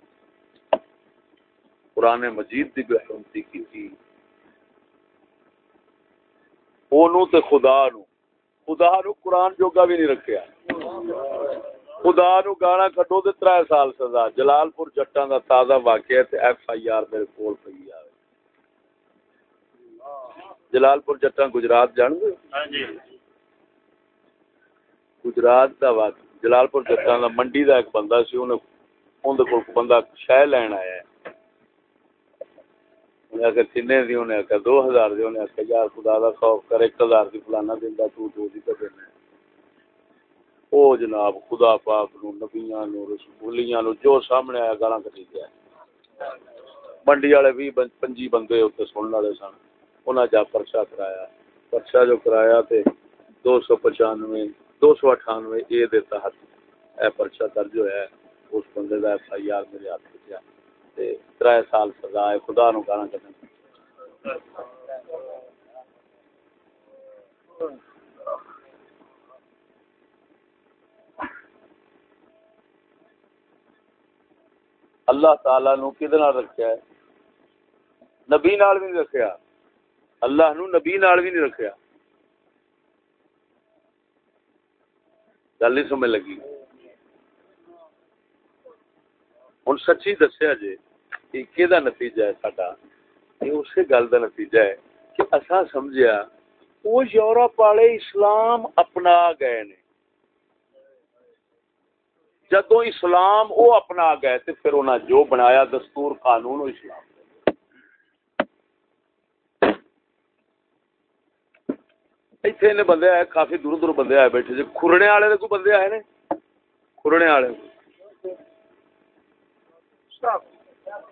قرآن مجید کی بے حرمتی کی اونوں تے خدا نو خدا نو قرآن جوگا بھی نہیں رکھیا۔ خدا نو گانا کٹو تے 3 سال سزا۔ جلال پور جٹاں دا تازہ واقعہ تے ایف آئی آر میرے کول پئی آ جلال پور جٹاں گجرات جان گے؟ ہاں جی۔ گجرات دا واقعہ جلال پور جٹاں دا منڈی دا ایک بندہ سی انہوں اون دے کول بندہ شے لین آیا ہے۔ انہیں دی، انہیں دو ہزار دی، انہیں یار خدا خوف کر، ایک ہزار فلانا تو دو دی تو دینا او جناب خدا پاک نو، نبیاں نو، رسولیاں نو، جو سامنے آیا گالاں کٹی گیا منڈی والے بھی پنجی بندے اتنے سننے والے سن۔ انہیں جا پرچا کرایا۔ پرچا جو کرایا تے دو سو پچانوے، دو سو اٹھانوے، اے دے تحت اے پرچا درج ہوا ہے۔ اس بندے کا ایف آئی آر میرے ہاتھ تے تر سال سزا ہے، خدا نو گانا کرنا اللہ تعالی نو کدے نال رکھیا ہے؟ نبی نال بھی نہیں رکھیا۔ اللہ نو نبی نال بھی نہیں رکھیا۔ گل نہیں سمجھ لگی۔ ہوں سچی دسیا جی کہ نتیجہ ہے ساڈا یہ اسی گل کا نتیجہ ہے کہ اصا سمجھیا وہ یورپ والے اسلام اپنا گئے نے جدو اسلام وہ اپنا گئے تو پھر انہیں جو بنایا دستور قانون اسلام اتنے بندے آئے کافی دور دور بندے آئے بیٹھے جی خورنے والے کوئی بندے آئے نے خورنے والے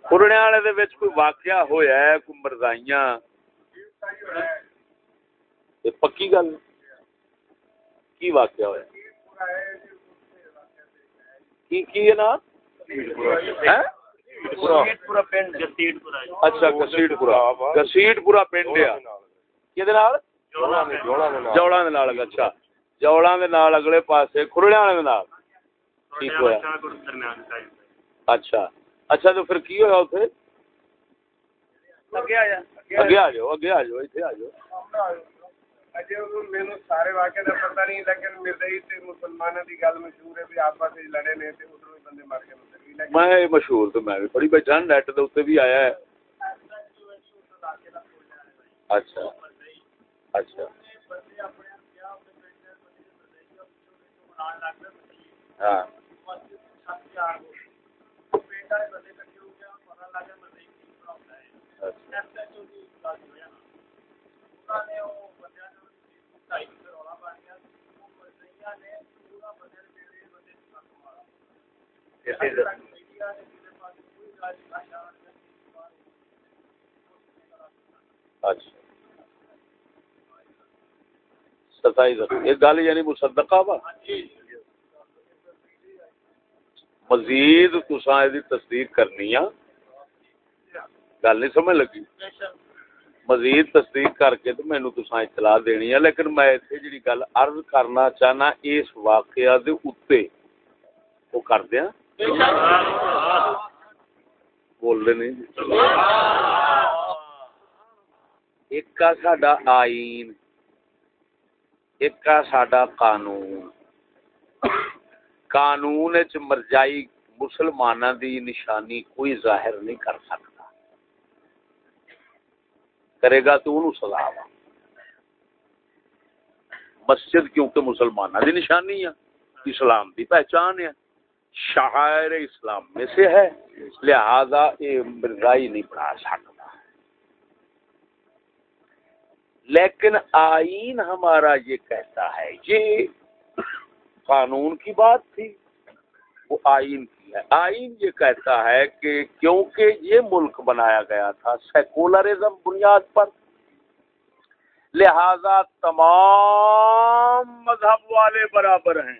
خورنے والے کوئی واقعہ ہویا ہے کوئی مرزائیاں پکی گل کی واقعہ ہوا کی کی ہے نا اچھا گسیٹ پورا گسیٹ پورا پنڈ ہے اچھا اگلے پاسے ٹھیک ہوا اچھا اچھا تو پھر کی ہوا اتنے اگے آ جاؤ اگے آ جاؤ اتنے آ جاؤ۔ سارے واقعے کا پتا نہیں لیکن مرزئی تے مسلمانوں کی گل مشہور ہے بھی آپس لڑے نے تے ادھر بندے مر گئے۔ میں مشہور تو میں بھی بڑی بیٹھا نیٹ دے اوتے بھی آیا ہے۔ اچھا اچھا۔ ہاں۔ ستائیس ایک گل یعنی مصدقہ وا؟ مزید تسا یہ تصدیق کرنی آ۔ گل نہیں سمجھ لگی؟ مزید تصدیق کر کے تو مینو تسا اطلاع دینی ہے لیکن میں اتنے جی گل ارض کرنا چاہنا، اس واقعہ دے اتنے وہ کر دیا۔ بول رہے نہیں۔ جی ایک ساڈا آئین، ایک ساڈا قانون۔ قانون چ مرجائی مسلمانوں دی نشانی کوئی ظاہر نہیں کر سکتا۔ کرے گا تو انہوں سزا مسجد کیونکہ مسلمانوں دی نشانی ہے، اسلام دی پہچان ہے۔ شاعر اسلام میں سے ہے، لہذا یہ مرزائی نہیں پڑھا سکتا۔ لیکن آئین ہمارا یہ کہتا ہے، یہ قانون کی بات تھی، وہ آئین کی ہے۔ آئین یہ کہتا ہے کہ کیونکہ یہ ملک بنایا گیا تھا، سیکولرزم بنیاد پر، لہذا تمام مذہب والے برابر ہیں۔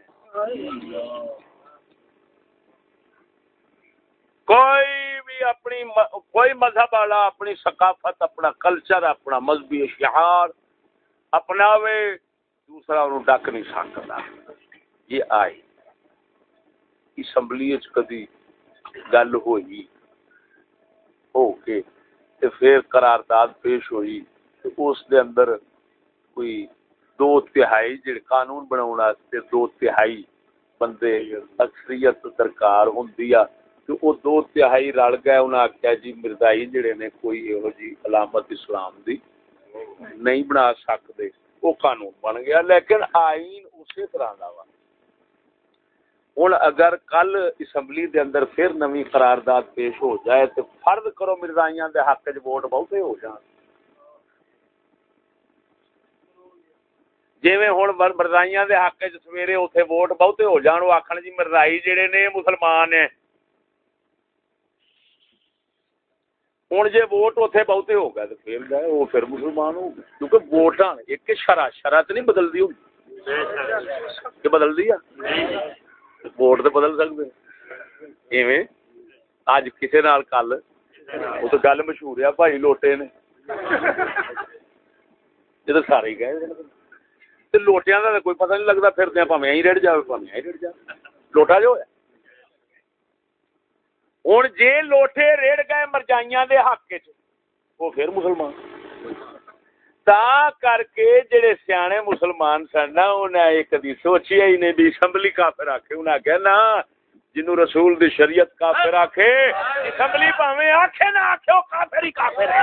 کوئی بھی اپنی کوئی مذہب والا اپنی ثقافت، اپنا کلچر اپنا مذہبی اشعار اپناوے، دوسرا انہوں ڈک نہیں سکتا۔ یہ آئی اسمبلی کدی گل ہوئی ہو کے تے پھر قرارداد پیش ہوئی تے اس دے اندر کوئی دو تہائی جڑے قانون بناون واسطے دو تہائی بندے اکثریت درکار ہوندی ا تے او دو تہائی رل گئے۔ انہاں آکھیا جی مرزائی جڑے نے کوئی ایہو جی علامت اسلام دی نہیں بنا سکتے وہ قانون بن گیا۔ لیکن آئین اسی طرح کا وا۔ ہوں اگر کل اسمبلی دے اندر پھر نوی قرارداد پیش ہو جائے تو فرض کرو مرزائیاں دے حق چ ووٹ بہتے ہو جان۔ جی ہوں مرزائیاں دے حق چ سویرے اتنے ووٹ بہتے ہو جان، وہ آخر جی مرزائی جڑے نے مسلمان نے ہوں جی ووٹ اتنے بہتے ہو گئے تو پھر گئے وہ پھر مسلمان ہو گئے۔ کیونکہ ووٹ ایک شرح شرح تو نہیں بدلتی ہوگی کہ بدلتی ہے ووٹ تو بدل سکتے ایویں اج کسی نال کل وہ تو گل مشہور ہے بھائی لوٹے نے یہ تو سارے ہی گئے لوٹیا کا کوئی پتہ نہیں لگتا پھر پہ ہی رڑ جائے پہ ہی رڑ جائے لوٹا جو ہے ہوں جی لوٹے ریڑ گئے مرجائیاں دے حق چ وہ پھر مسلمان تا کر کے جڑے سیانے مسلمان سن نا انہیں ایک دی سوچیا ہی نہیں بھی اسمبلی کافر آکھے انہیں آخیا نا جنو رسول دی شریعت کافر آکھے اسمبلی پاویں آکھے نہ آکھے وہ کافر ہی کافر ہے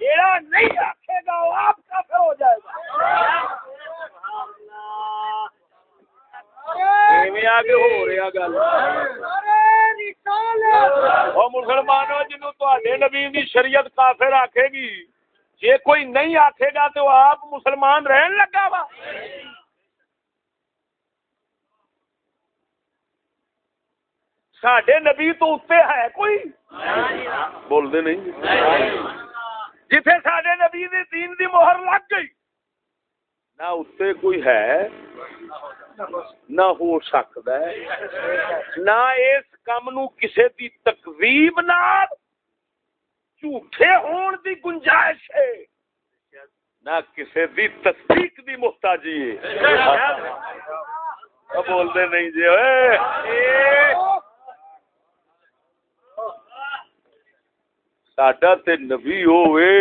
جیڑا نہیں آکھے گا وہ آپ کافر ہو جائے گا آگے ہو رہا گل مسلمانوں جنو تے نبی دی شریعت کافر آکھے گی۔ جے کوئی نہیں آکھے گا تو آپ مسلمان رہن لگا وا۔ سڈے نبی تو اتنے ہے کوئی۔ بولتے نہیں۔ جتھے سڈے نبی دی دین دی مہر لگ گئی۔ نہ اتنے کوئی ہے۔ نہ ہو سکتا ہے۔ نہ اس کام نو کسے دی تقریب نال۔ جھوٹے ہون دی گنجائش ہے۔ نہ کسے دی تصدیق دی محتاجی ہے۔ بولتے نہیں جی ساڈا تے نبی ہوئے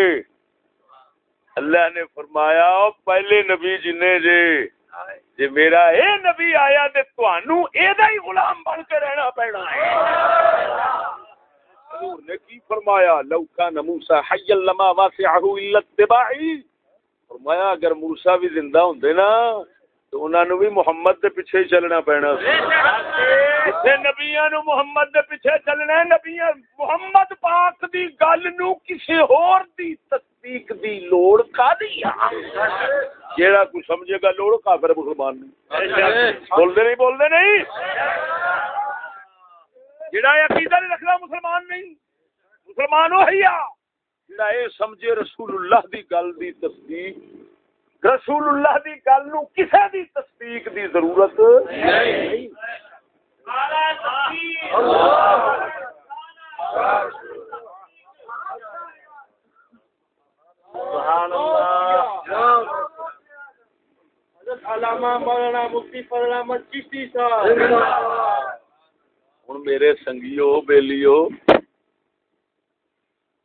اللہ نے فرمایا پہلے نبی جنے جے۔ جی میرا اے نبی آیا، تے تانوں اے دا ہی غلام بن کے رہنا پینا ہے۔ حضور نے کی فرمایا، لو کان موسی حی لما واسعه الا اتباعی فرمایا، اگر موسی بھی زندہ ہوندے نا، تو انہاں نو بھی محمد دے پیچھے ہی چلنا پینا سی۔ نبیاں نو محمد دے پیچھے چلنا ہے، نبیاں محمد پاک دی گل نو کسے ہور دی تصدیق دی لوڑ کا دی جیڑا کوئی سمجھے گا لوڑ کافر مسلمان نہیں بولتے نہیں بولتے نہیں۔ جیڑا عقیدہ نہیں رکھنا مسلمان نہیں۔ مسلمان وہی جیڑا اے سمجھے رسول اللہ دی گل دی تصدیق۔ رسول اللہ دی گل نو کسے دی تصدیق دی ضرورت نہیں۔ سبحان اللہ۔ ہوں میرے سنگیو بیلیو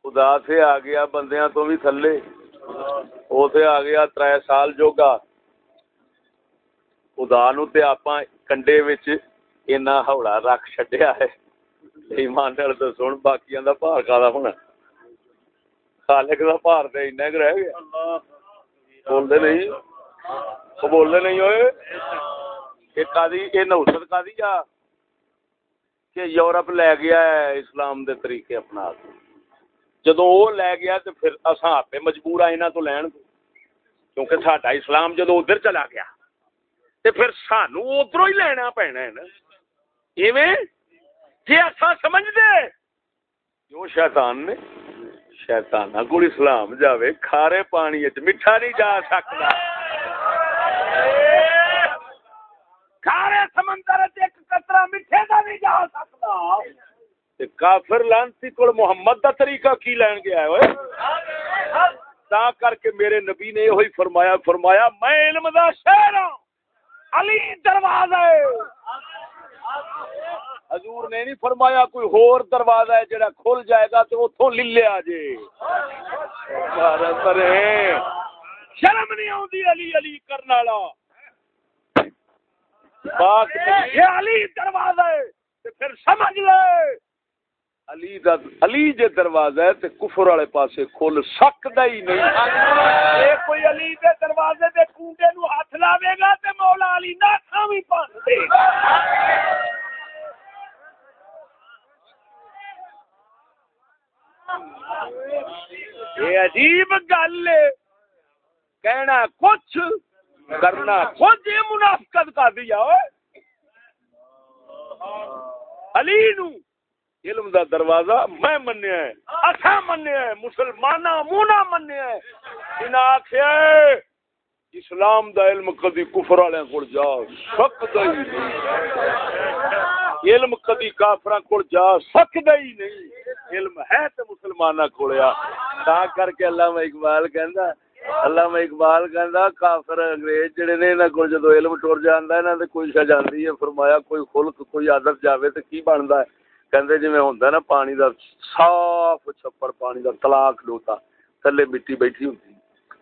خدا سے آ گیا بندیاں تو بھی تھلے وہ سے آ گیا تر سال جوگا خدا نو تے آپا کنڈے وچ اینا ہوڑا رکھ چھڈیا ہے ایمان نال تے سن باقیاں دا بھار کا ہونا خالق دا بھار تے اینا رہ گیا بول دے نہیں وہ بولنے نہیں ہوئے یہ نوسط کا دی کہ یورپ لے گیا ہے اسلام دے طریقے اپنا جدو وہ لے گیا تو پھر اصا آپ مجبور آئے تو لین کیونکہ ساڈا اسلام جدو ادھر چلا گیا تو پھر سانو ادھر ہی لینا پینا ہے نا۔ ایویں؟ جی اصا سمجھ دے جو شیطان نے؟ شیطان کو اسلام جاوے، کھارے پانی میٹھا نہیں جا سکتا کھارے سمندر ایک قطرہ میٹھے کا نہیں جا سکتا۔ کافر لانسی کو محمد دا طریقہ کی لین گیا ہے تا کر کے میرے نبی نے یہ فرمایا فرمایا، میں علم دا شہر ہوں علی دروازہ ہے۔ حضور نے نہیں فرمایا کوئی ہور دروازہ ہے جڑا کھل جائے گا تو اتوں لے آ جے۔ شرم نہیں آتی علی علی کرنے والا۔ یہ علی دروازہ ہے پھر سمجھ لے۔ علی دا علی جے دروازہ ہے تے کفر والے پاسے کھل سکدا ہی نہیں۔ اے کوئی علی دے دروازے دے کونڈے نو ہاتھ لاوے گا تے مولا علی نہ کھاوی پاس دے یہ عجیب گل ہے۔ کہنا کچھ کرنا۔ کچھ یہ منافقت کر دیا علی نو۔ علم دا دروازہ میں منیا ہے اسا منیا ہے مسلمانہ مونا منیا ہے انہاں آکھیا ہے اسلام دا علم کدی کفر والے کول جا سکدا ہی نہیں۔ علم کدی کافراں کول جا سکدا ہی نہیں۔ علم ہے تے مسلماناں کول آ۔ تا کر کے علامہ اقبال کہندا علامہ اقبال کہندا کافر انگریز جڑے نے انہاں کول جدوں علم ٹر جاندا ہے، انہاں تے کوئی شے جاندی ہے، فرمایا کوئی خلق، کوئی عادت جاوے تے کی بندا ہے؟ کہندے جی میں ہوندا نا پانی دا صاف چھپر پانی دا طلاق لوتا تھلے مٹی بیٹھی ہوندی،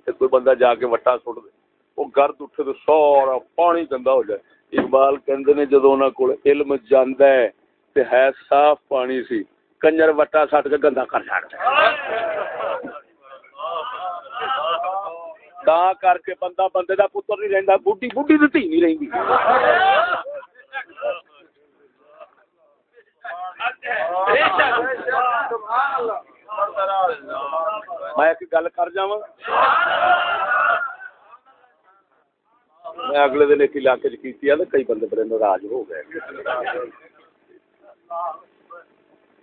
تے کوئی بندہ جا کے وٹا سٹ دے او گرد اٹھے تے سارا پانی گندا ہو جائے۔ اقبال کہندے نے جدوں انہاں کول علم جاندا ہے تے ہے صاف پانی سی، کنجر وٹا سٹ کے گندا کر چھڑدا تا کر کے بندہ بندے دا پتر نہیں رہندا بڈھی بڈھی دی تھی نہیں رہندی میں ایک گل کر جا میں اگلے دن ایک علاقے کی کئی بندے بڑے ناراض ہو گئے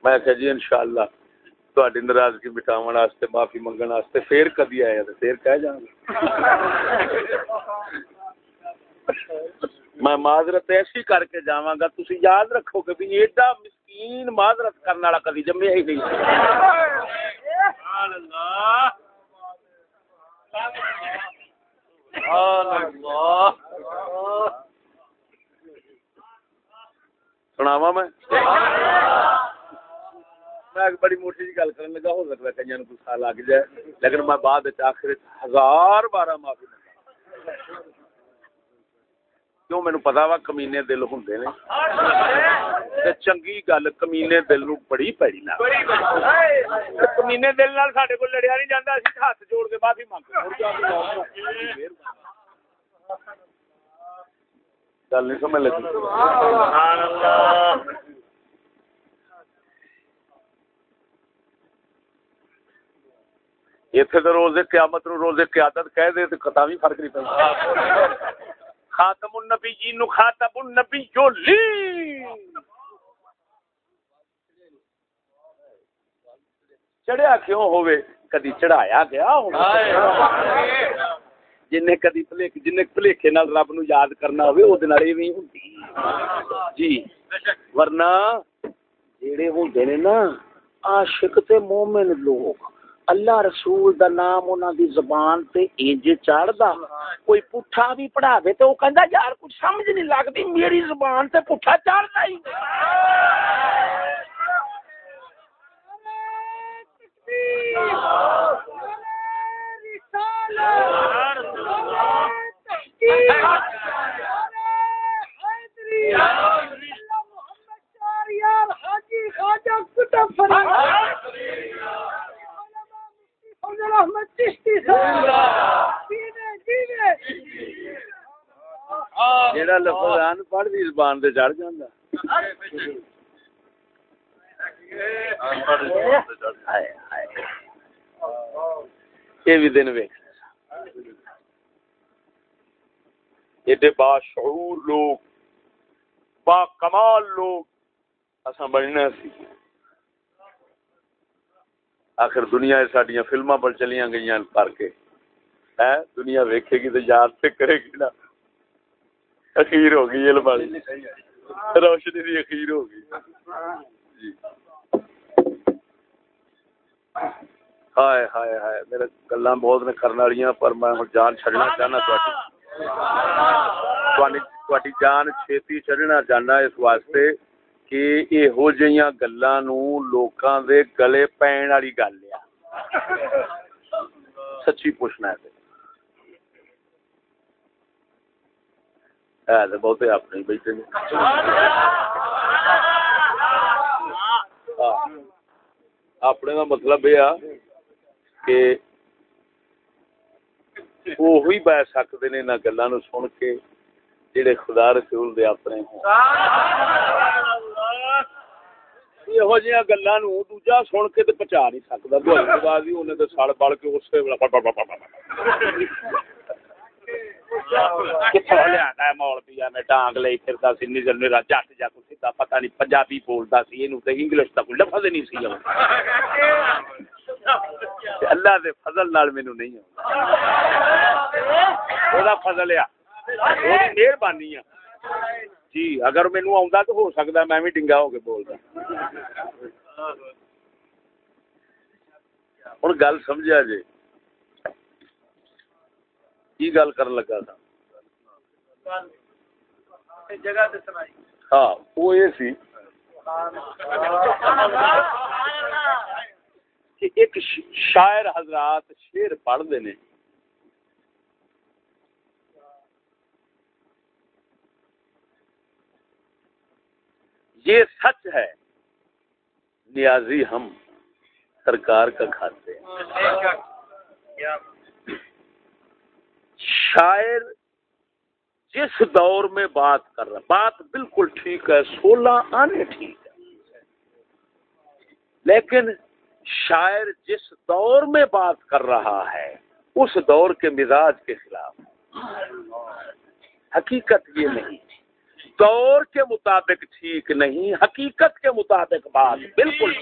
میں کہ جی ان شاء اللہ تاری ناراضگی مٹاو معافی منگن واسطے پھر کدی آیا تو پھر کہہ جاؤں میں معذرت ایسی کر کے جاواں گا تسی یاد رکھو کہ بھی ایڈا مسکین معذرت کرنے والا کبھی جمیا ہی نہیں سبحان اللہ سناوا میں میں ایک بڑی موٹی جی گل کرنے لگا ہو سکتا ہے کئی گسا لگ جائے لیکن میں بعد آخر ہزار بارہ معافی منگا کیوں مینو پتا وا کمینے دل ہوں نے؟ چنگی گل کمینے دل نو بڑی پیڑی لا کمینے دل نال ساڈے کول لڑیا نہیں جاندا اسی ہاتھ جوڑ کے معافی منگ گل نہیں سمجھ لگی؟ سبحان اللہ۔ اتنے تو روزے قیامت نو روزے قیادت کہہ دے تو کتا بھی فرق نہیں پڑتا خاتم النبی جی نو خاتم النبی جو لی چڑھیا کیوں ہوئے کدی چڑھایا گیا جن کدی پلیک جن پلیکے نال رب نو یاد کرنا ہوئے او دن ایویں ہوندی۔ جی۔ ورنہ جڑے ہوندے نے نا عاشق تے مومن لوگ۔ اللہ رسول دا نام انہاں دی زبان تے انج چڑھدا کوئی پٹھا بھی پڑھاوے تے او کہندا یار کچھ سمجھ نہیں لگدی، میری زبان تے پٹھا چڑھدا ہی حاجی خواجہ کتب فرمایا لفظ ان پڑھ دی زبان تے چڑھ جاندا۔ یہ بھی دن ویک ایڈے باشعور لوگ با کمال لوگ اساں بننا سی آخر دنیا سڈیا فلما پر چلیاں گئی کر کے۔ ہے، دنیا ویکھے گی تو یاد سے کرے گی نا۔ اخیر ہو گئی علم والی۔ روشنی کی اخیر ہو گئی۔ جی۔ ہائے ہائے ہائے۔ میرے گلا بہت نے کرنے والی پر میں جان چڈنا چاہنا تھی جان چھتی چڑھنا چاہنا اس واسطے۔ کہ یہو جہاں گلا لوکاں دے گلے پین والی گل ہے سچی پوچھنا ہے ہے بہتے اپنے بیٹھے اپنے کا مطلب یہ کہ وہی بہ سکتے نے انہوں گلوں انگلش کوئی لفظ نہیں سی اللہ فضل نہیں مہربانی جی اگر مینوں آوندا تو ہو سکدا میں بھی ڈنگا ہو کے بولدا ہن گل سمجھا جی کی گل کر لگا تھا ہاں وہ یہ سی کہ ایک شاعر حضرات شیر پڑھ دینے یہ سچ ہے۔ نیازی ہم سرکار کا کھاتے ہیں۔ شاعر جس دور میں بات کر رہا، بات بالکل ٹھیک ہے، سولہ آنے ٹھیک ہے۔ لیکن شاعر جس دور میں بات کر رہا ہے، اس دور کے مزاج کے خلاف۔ حقیقت یہ نہیں۔ دور کے مطابق ٹھیک نہیں حقیقت کے مطابق بات بالکل۔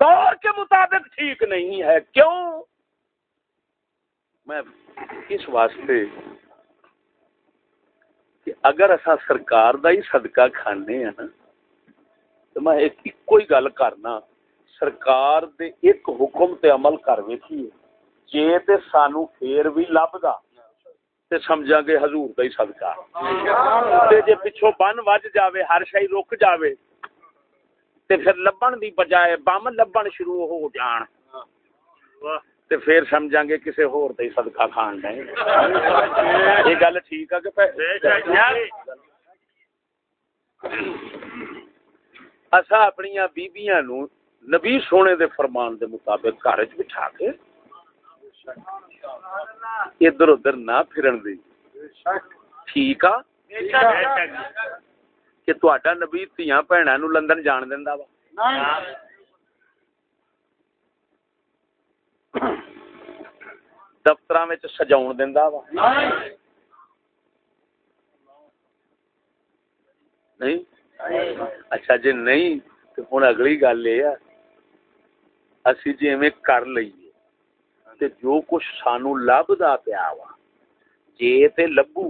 دور کے مطابق ٹھیک نہیں ہے کیوں؟ میں اس واسطے کہ اگر اصا سرکار دا ہی صدقہ کھانے ہیں نا تو میں ایک کوئی گل کرنا سرکار دے ایک حکم تے عمل کر ویکھیے۔ جے تے سانو پھر بھی لبدا تے سمجھا گے حضور دا ہی صدقہ تے جے پچھو بن وج جاوے ہر شے رک جاوے تے پھر لبن دی بجائے بم لبن شروع ہو جان تے پھر سمجھاں گے کسے ہور تے صدقہ کھان دے یہ گل ٹھیک ہے کہ اسا اپنی بیبیاں نو نبی سونے دے فرمان دے مطابق گھر بٹھا کے ادھر ادھر نہ پھرن دی۔ ٹھیک آ؟ کہ تہاڈا نبی تیاں بھیناں نو لندن جان دیندا وا۔ دفتر سجاؤ دینا وا۔ نہیں؟ اچھا جی نہیں، تو ہوں اگلی گل یہ اسی جی ایویں کر لیے تے جو کچھ سانو لبدا پیا وا، جے تے لبو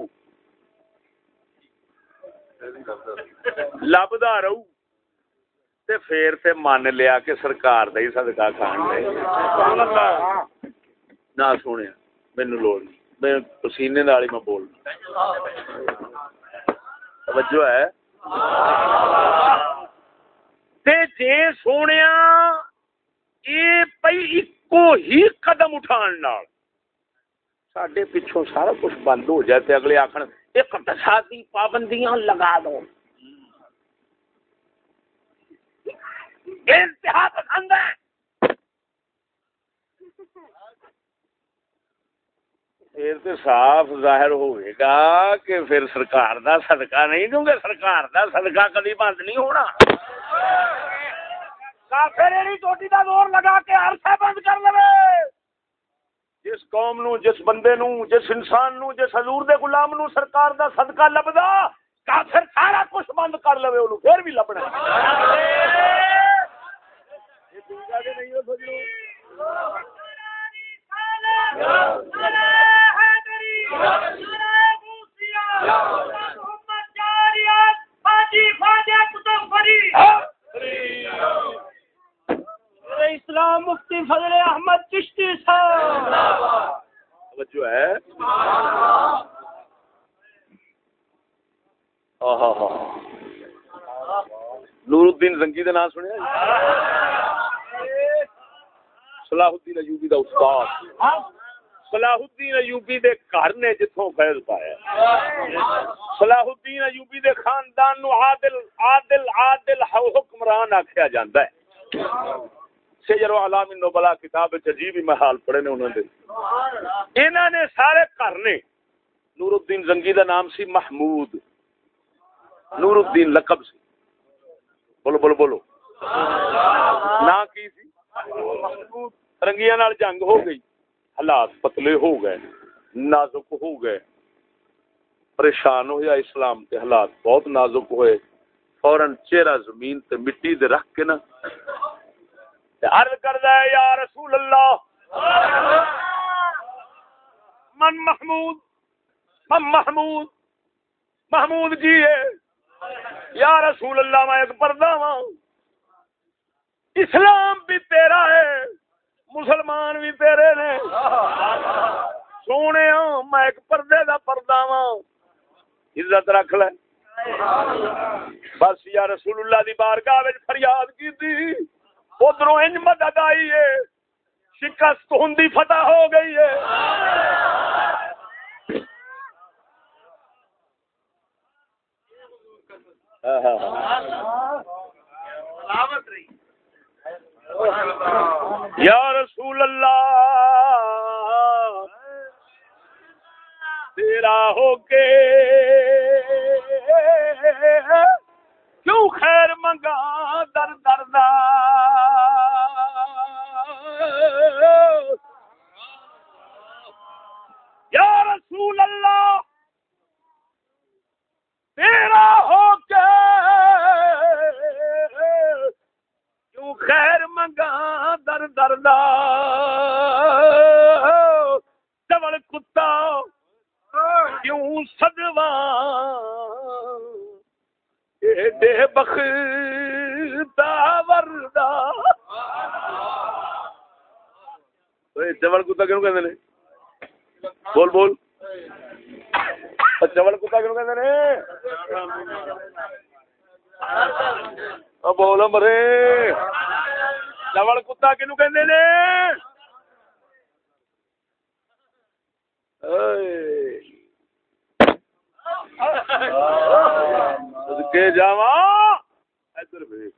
لبدا رہو۔ تے پھر تے من لیا کہ سرکار دا ہی صدقہ کھان دے نہ سنیا مینو لوڑ نہیں۔ میں پسینے نال ہی میں بولنا توجہ ہے۔ تے جے سونیا، اے پئی اکو ہی قدم اٹھان نال۔ ساڈے پیچھوں سارا کچھ بند ہو جائے تے اگلے آکھن اقتصادی پابندیاں لگا دو۔ انتہا پسند ہے۔ پھر تو صاف ظاہر ہوئے گا کہ پھر سرکار دا صدقہ نہیں دوں گے سرکار دا صدقہ کبھی بند نہیں ہونا۔ کافر ایڑی ٹوٹی دا زور لگا کے عرصہ بند کر لے جس قوم نو، جس بندے نو، جس انسان نو، جس حضور دے غلام نو سرکار دا صدقہ لبدا، کافر سارا کچھ بند کر لے اونوں پھر بھی لبنا یہ ہو سکتا مولوی فضل احمد چشتی صاحب۔ جو ہے۔ نور الدین زنگی کا نام سنیا جی؟ صلاح الدین ایوبی دا استاد۔ صلاح الدین ایوبی دے گھر نے جتوں فیض پایا۔ صلاح الدین ایوبی دے خاندان نو عادل عادل عادل حکمران آکھیا جاندا ہے۔ سجر علام النبلا کتاب عجیب ہی محال پڑھے نے انہوں نے انہاں نے سارے گھر نے، نور الدین زنگی دا نام سی محمود، نور الدین لقب سی۔ بولو بولو بولو۔ نا کی سی؟ رنگیاں نال جنگ ہو گئی۔ حالات پتلے ہو گئے، نازک ہو گئے۔ پریشان ہو یا اسلام کے حالات بہت نازک ہوئے۔ فورن چہرہ زمین تے مٹی دے رکھ کے نا عرض کردا ہے، یا رسول اللہ، من محمود من محمود محمود جی ہے۔ یا رسول اللہ، میں ایک پردہ ہوں۔ اسلام بھی تیرا ہے، مسلمان بھی تیرے نے۔ سونے ہاں، میں ایک پردے دا پردہ ہوں عزت رکھ لے۔ بس یا رسول اللہ دی بارگاہ وچ فریاد کی ادھر انج مدد آئی ہے۔ شکست ہوں فتح ہو گئی ہے۔ یا رسول اللہ، تیرا ہو کے۔ کیوں خیر منگا در دردا یا رسول اللہ، تیرا ہو کے کیوں خیر منگا در دردا ڈبل کتا، کیوں سدوا ایڈے وردا کتا کیوں کہ بول بول۔ چول کتا کیوں کہ بول مرے۔ چول کتا کینو کہ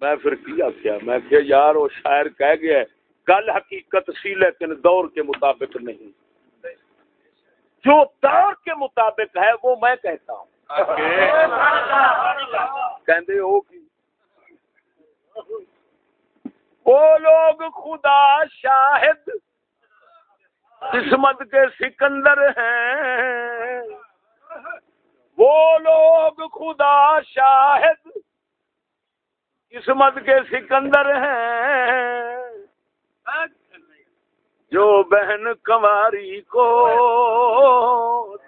میں پھر کی آخیا میں کہ یار وہ شاعر کہہ گیا گل حقیقت سی لیکن دور کے مطابق نہیں۔ جو دور کے مطابق ہے وہ میں کہتا ہوں۔ کہندے ہو کی؟ وہ لوگ خدا شاہد قسمت کے سکندر ہیں۔ وہ لوگ خدا شاہد قسمت کے سکندر ہیں۔ جو بہن کماری کو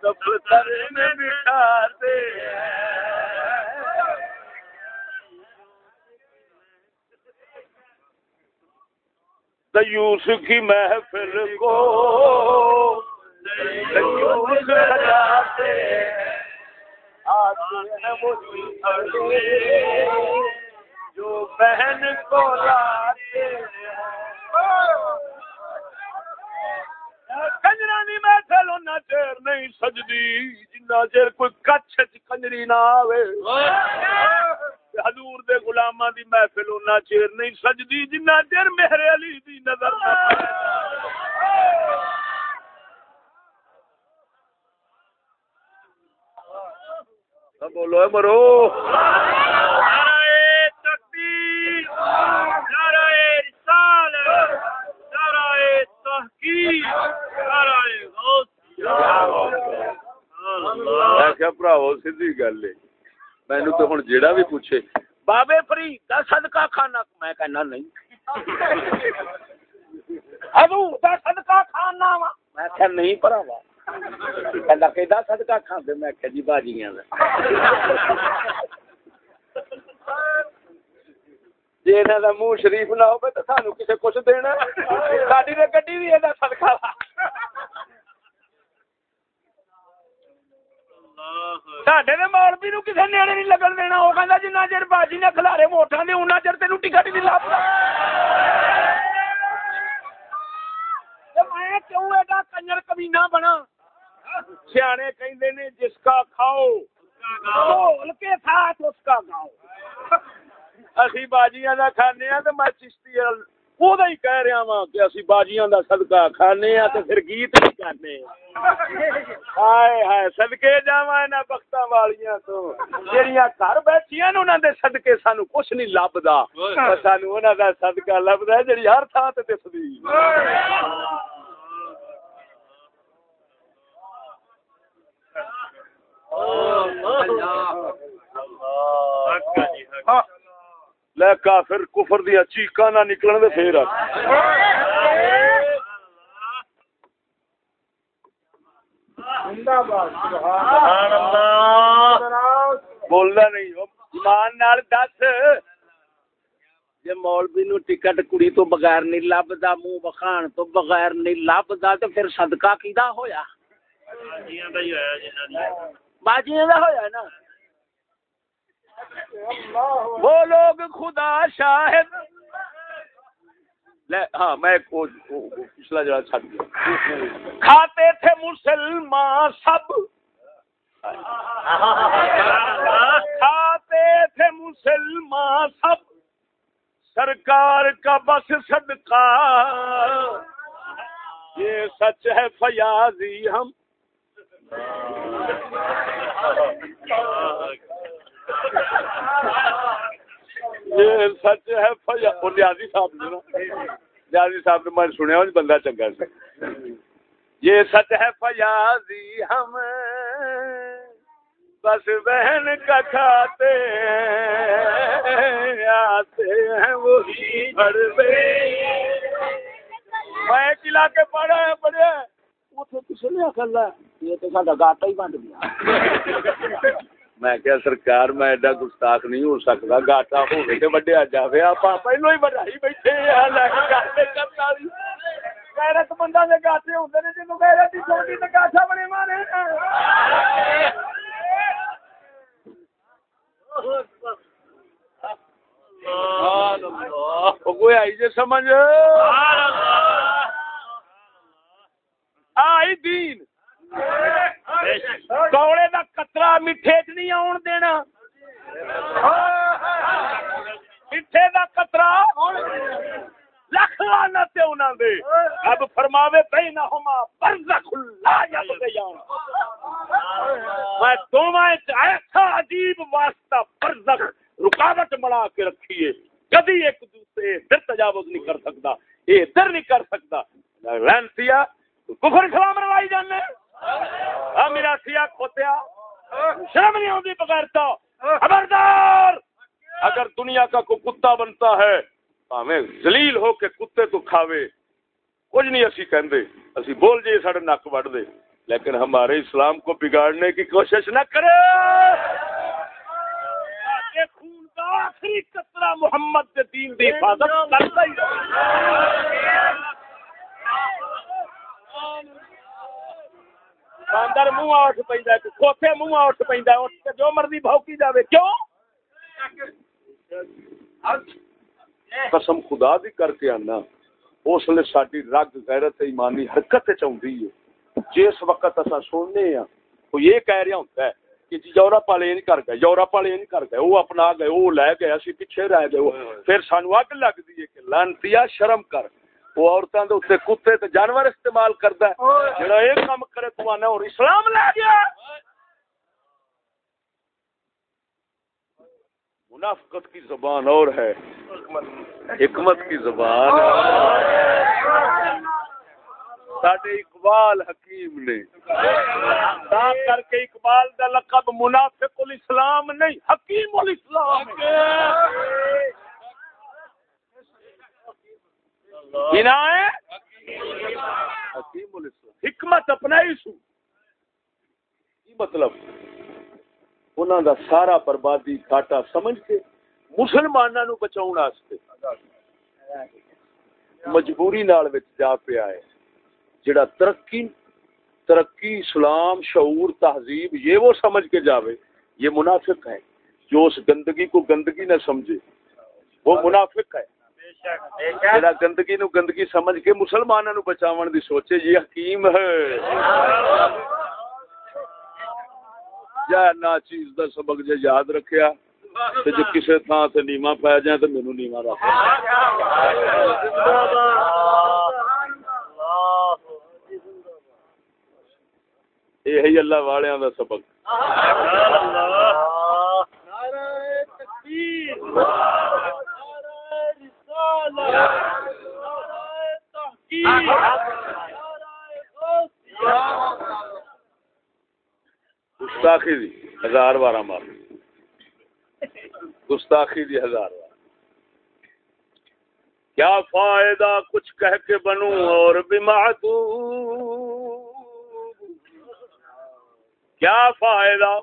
دفتر میں بٹھاتے دیوس کی محفل کو دیوس سجاتے جو بہن کو لاتے کنجرانی محفل اُنہ چیر نہیں سجدی جنہ چیر کوئی کچھ کنجری نہ آوے حضور دے غلاماں دی محفل اُنہ چیر نہیں سجدی، جنہ چیر میرے علی دی نظر نہ بولو مرو۔ سی گل مینو تو ہوں جیڑا بھی پوچھے۔ بابے فری کا صدقہ کھانا میں کہنا نہیں۔ حضور دا صدقہ کھانا وا۔ میں کہ نہیں پراوا۔ کہندا کیدا صدقہ کھاندے میں کہ جی باجیاں دا جی منہ شریف نہ ہو تو سانو کسی کچھ دینا ساری گڈی بھی سدکا سڈے مولوی نو نیڑے نہیں لگن دینا جنہ چر باجی نے کھلارے موٹا دے چر ٹکٹ میں کیوں ایڈا کنجر بنا سیانے کہ جس کا کھاؤ بول کے ساتھ اس کا کھاؤ۔ اسی باجیاں دا کھانے ہاں تے میں چشتی او دا ہی کہہ رہا کہ اسی باجیاں دا صدقہ کھانے تے پھر گیت بھی کرنے ہائے ہائے صدقے جاواں انہاں بختاں والیاں تو۔ جڑیاں گھر بیٹھیاں نے انہاں دے صدقے سانو کچھ نہیں صدقہ لبدا ہے جڑی ہر تھاں تے دسدی اللہ لے کافر کفر دیا چیکا نہ نکلن دے پھر بولنا نہیں ایمان نال دس۔ جی مولوی نو ٹکٹ کڑی تو بغیر نہیں لبدا منہ بخان تو بغیر نہیں لبدا تو پھر صدقہ کیدا ہویا؟ باجیاں دا ہویا نا۔ وہ لوگ خدا شاہد۔ ہاں میں پچھلا جڑا چھٹ گیا۔ کھاتے تھے مسلمان سب۔ کھاتے تھے مسلمان سب۔ سرکار کا بس صدقہ۔ یہ سچ ہے فیاضی ہم۔ یہ سچ ہے نیازی صاحب نے نا نیازی صاحب نے میں سنیا بندہ چنگا سا یہ سچ ہے فیاضی ہم بس بہن کا کھاتے آتے ہیں وہی میں قلعہ کے پڑھا ہے پڑھے نے یہ گاٹا ہی گیا میں کیا سرکار میں ایڈا گستاخ نہیں ہو سکتا گاٹا ہوگی تو وڈیا جائے آپ پہلو ہی بڑھائی بیٹھے غیرت بندہ دے گاٹے ہوندے نے جنوں غیرت دی چھوٹی تے گاٹا بنے مارے کوئی آئی جے سمجھ آئی دین کوڑے دا کترا میٹھے چ نہیں آن دینا میٹھے دا کترا لکھ لعنت انہاں دے اب فرماوے بینہما برزخ لا یبغیان میں دوواں ایسا عجیب واسطہ برزخ رکاوٹ بنا کے رکھیے کبھی ایک دوسرے ادھر تجاوز نہیں کر سکتا یہ ادھر نہیں کر سکتا لعنتیا کفر اسلام روائی جانے میرا سیا کھوتیا۔ شرم نہیں ہوتی بغیر تو۔ خبردار۔ اگر دنیا کا کوئی کتا بنتا ہے ہمیں زلیل ہو کے کتے تو کھاوے۔ کچھ نہیں اسی کہندے۔ اسی بول جائے سارے نک وڈ دے۔ لیکن ہمارے اسلام کو بگاڑنے کی کوشش نہ کرے۔ خون کا آخری قطرہ محمد کے دین دی حفاظت کرتا ہی باندر منہ اٹھ پہ کھوتے منہ اٹھ پہ جو مرضی بھوکی جاوے کیوں؟ قسم خدا دی کر کے آنا اس لیے ساری رگ غیرت ایمانی حرکت چاہتی ہے۔ جس وقت اصا سننے ہاں وہ یہ کہہ رہا ہوتا ہے کہ جی یورپ والے نہیں کر گئے یورپ والے نہیں کر گئے وہ اپنا گئے وہ لے گئے اسی پیچھے رہ گئے پھر سانو اگ لگتی ہے کہ لانتی شرم کر۔ وہ عورتوں کتے تے جانور استعمال کرتا ہے۔ جڑا یہ کام کرے تو اور اسلام لے گیا۔ منافقت کی زبان اور ہے۔ حکمت کی زبان۔ ساڈے اقبال حکیم نے۔ کر کے اقبال دا لقب منافق الاسلام نہیں حکیم الاسلام حکمت اپنا ہی سو مطلب؟ انہوں دا سارا بربادی گھاٹا سمجھ کے مسلمانوں بچاؤ مجبوری نال جا پیا ہے۔ جڑا ترقی ترقی اسلام شعور تہذیب یہ وہ سمجھ کے جاوے یہ منافق ہے۔ جو اس گندگی کو گندگی نہ سمجھے وہ منافق ہے۔ جڑا گندگی نو گندگی سمجھ کے مسلمانوں نو بچاون دی سوچے یہ حکیم ہے یا نہ چیز دا سبق جے یاد رکھیا تے جے کسے تھان تے نیما پے جائے تے مینوں نیما رکھ یہ ہے اللہ والیاں دا سبق سبحان اللہ نعرہ تکبیر گستاخی دی، ہزار بارہ مار گستاخی دی ہزار بار۔ کیا فائدہ کچھ کہہ کے بنوں اور بیمار کیا فائدہ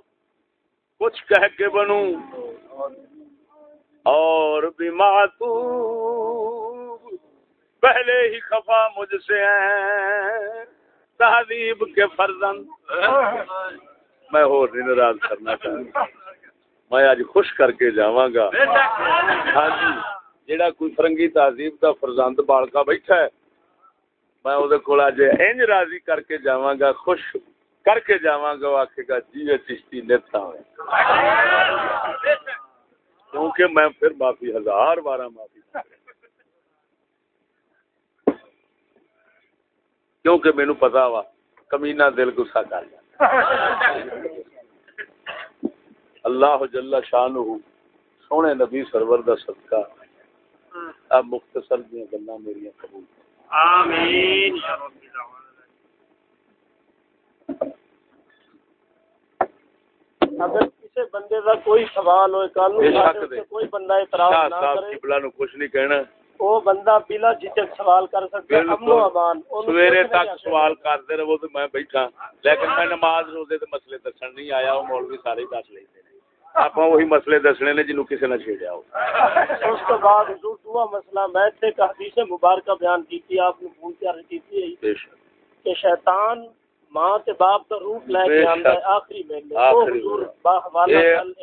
کچھ کہہ کے بنوں اور بیمار پہلے ہی خفا مجھ سے ہیں۔ تہذیب کے فرزند۔ میں اور نہیں ناراض کرنا چاہتا میں اج خوش کر کے جاواں گا۔ ہاں جی جیڑا کوئی فرنگی تہذیب دا فرزند بالکا بیٹھا ہے، میں او دے کول اج انج راضی کر کے جاواں گا، خوش کر کے جاواں گا آکھے گا جی چشتی نتا ہوئے کیونکہ میں پھر معافی ہزار بارہ معافی کیونکہ مینو پتا وا کمینا دل گسا کر جائے اللہ جل شان سونے نبی سرور دا صدقہ۔ اب مختصر دیا گلا میری قبول۔ آمین۔ اگر کسی بندے کا کوئی سوال ہوئے کل کوئی بندہ اعتراض نہ کرے۔ کچھ نہیں کہنا۔ وہ بندہ بلا جھجک سوال کر سکتا ہے امن و امان سویرے تک سوال کرتے رہو تو میں بیٹھا۔ لیکن میں نماز روزے تے مسئلے دسن نہیں آیا وہ مولوی سارے دس لے آپ وہی مسئلے دسنے نے کسی نے چھیڑیا ہو۔ اس کے بعد حضور دعا مسئلہ میں کہ حدیث مبارکہ بیان کی تھی آپ نے پوچھ کر کی تھی کہ شیطان ماں تے باپ روپ لے کے آندا ہے آخری میں حضور با حوالہ کل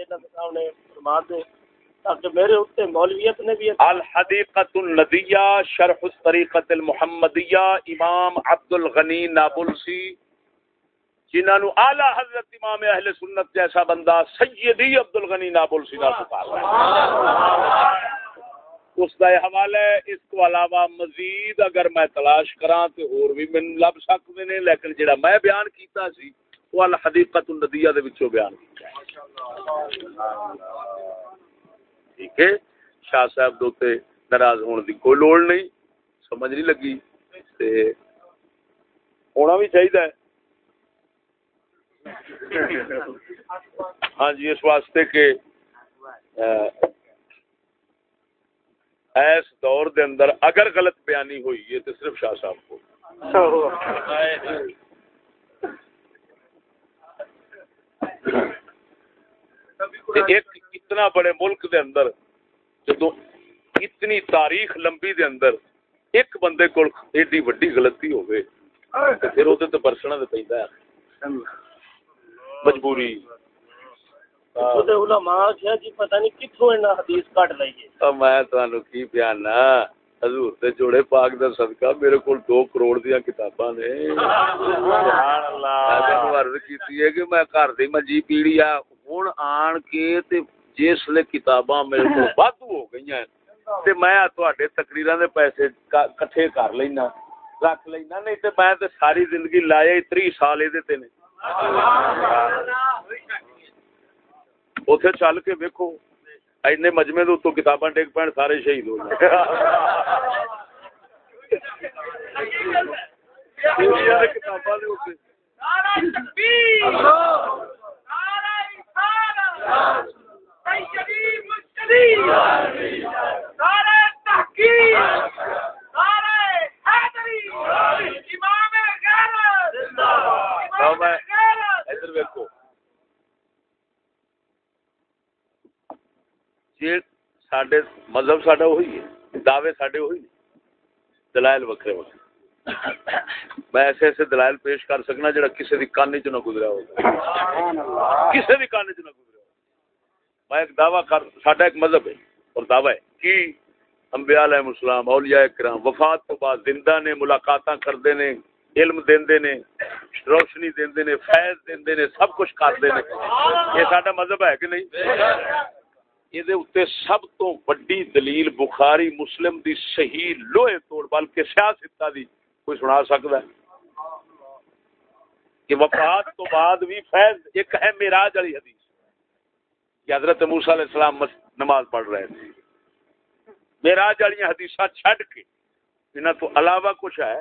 فرما دے تاکہ میرے اتنے مولویت نے بھی الحدیقت الندیہ، شرح الطریقت المحمدیہ، امام عبد الغنی نابلسی جنہوں نے اعلی حضرت امام اہل سنت جیسا بندہ سیدی عبد الغنی نابلسی نہ پکار اس کا حوالہ ہے اس کو علاوہ مزید اگر میں تلاش کراں تو اور بھی من لب سکتے نے، لیکن جڑا میں بیان کیتا سی، وہ الحدیقت الندیہ دے وچوں بیان کیتا ہے۔ ٹھیک ہے۔ شاہ صاحب دوتے ناراض ہونے کی کوئی لوڑ نہیں سمجھ نہیں لگی۔ ہونا بھی چاہیے ہاں جی اس واسطے کہ ایس دور دے اندر اگر غلط بیانی ہوئی ہے تو صرف شاہ صاحب کو۔ ایک اتنا بڑے ملک دے اندر جدو اتنی تاریخ لمبی دے اندر ایک بندے کو ایڈی وڈی غلطی ہوئے پھر وہ تو برسنا تو پہنتا ہے۔ مجبوری۔ میں پیانا حضور تے جوڑے پاک دا صدقہ میرے کول دو کروڑ دیا کتاباں نے۔ عرض کیتی ہے کہ میں گھر دی منجی پیڑی آ ہن آن کے تے جس لے کتاباں میرے کول (laughs) وادو ہو گئیاں تے میں تواڈے تقریراں دے پیسے کٹھے کر لینا رکھ لینا نہیں تے میں تے ساری زندگی لایا 30 سال اے تے نے۔ اوتھے چل کے ویکھو اینے مجمے دے اتوں کتاباں ڈگ پین سارے شہید ہو جائے کتاباں دے اوتے جی، ساڈے مذہب ساڈا وہی ہے دعوے سڈے وہی دلائل وکرے وکھرے۔ میں ایسے ایسے دلائل پیش کر سکنا جڑا کسی کی کان چ نہ گزرا ہوگا کسی بھی کان چ نہ گزرا میں ایک دعوی کر ساڈا ایک مذہب ہے اور دعوی ہے کہ انبیاء علیہ السلام، اولیاء کرام وفات تو بعد زندہ نے، ملاقاتاں کردے نے، علم دیندے نے، روشنی دیندے نے، فیض دیندے نے، سب کچھ کرتے نے۔ یہ ساڈا مذہب ہے کہ نہیں؟ یہ سب تو بڑی دلیل بخاری مسلم دی صحیح لوہے توڑ، بلکہ سیاست دی کوئی سنا سکتا ہے۔ کہ وفات تو بعد بھی فیض ایک ہے میراج والی حدیث۔ کہ حضرت موسیٰ علیہ السلام نماز پڑھ رہے تھے۔ میراج والی حدیث چھڈ کے انہوں تو علاوہ کچھ ہے،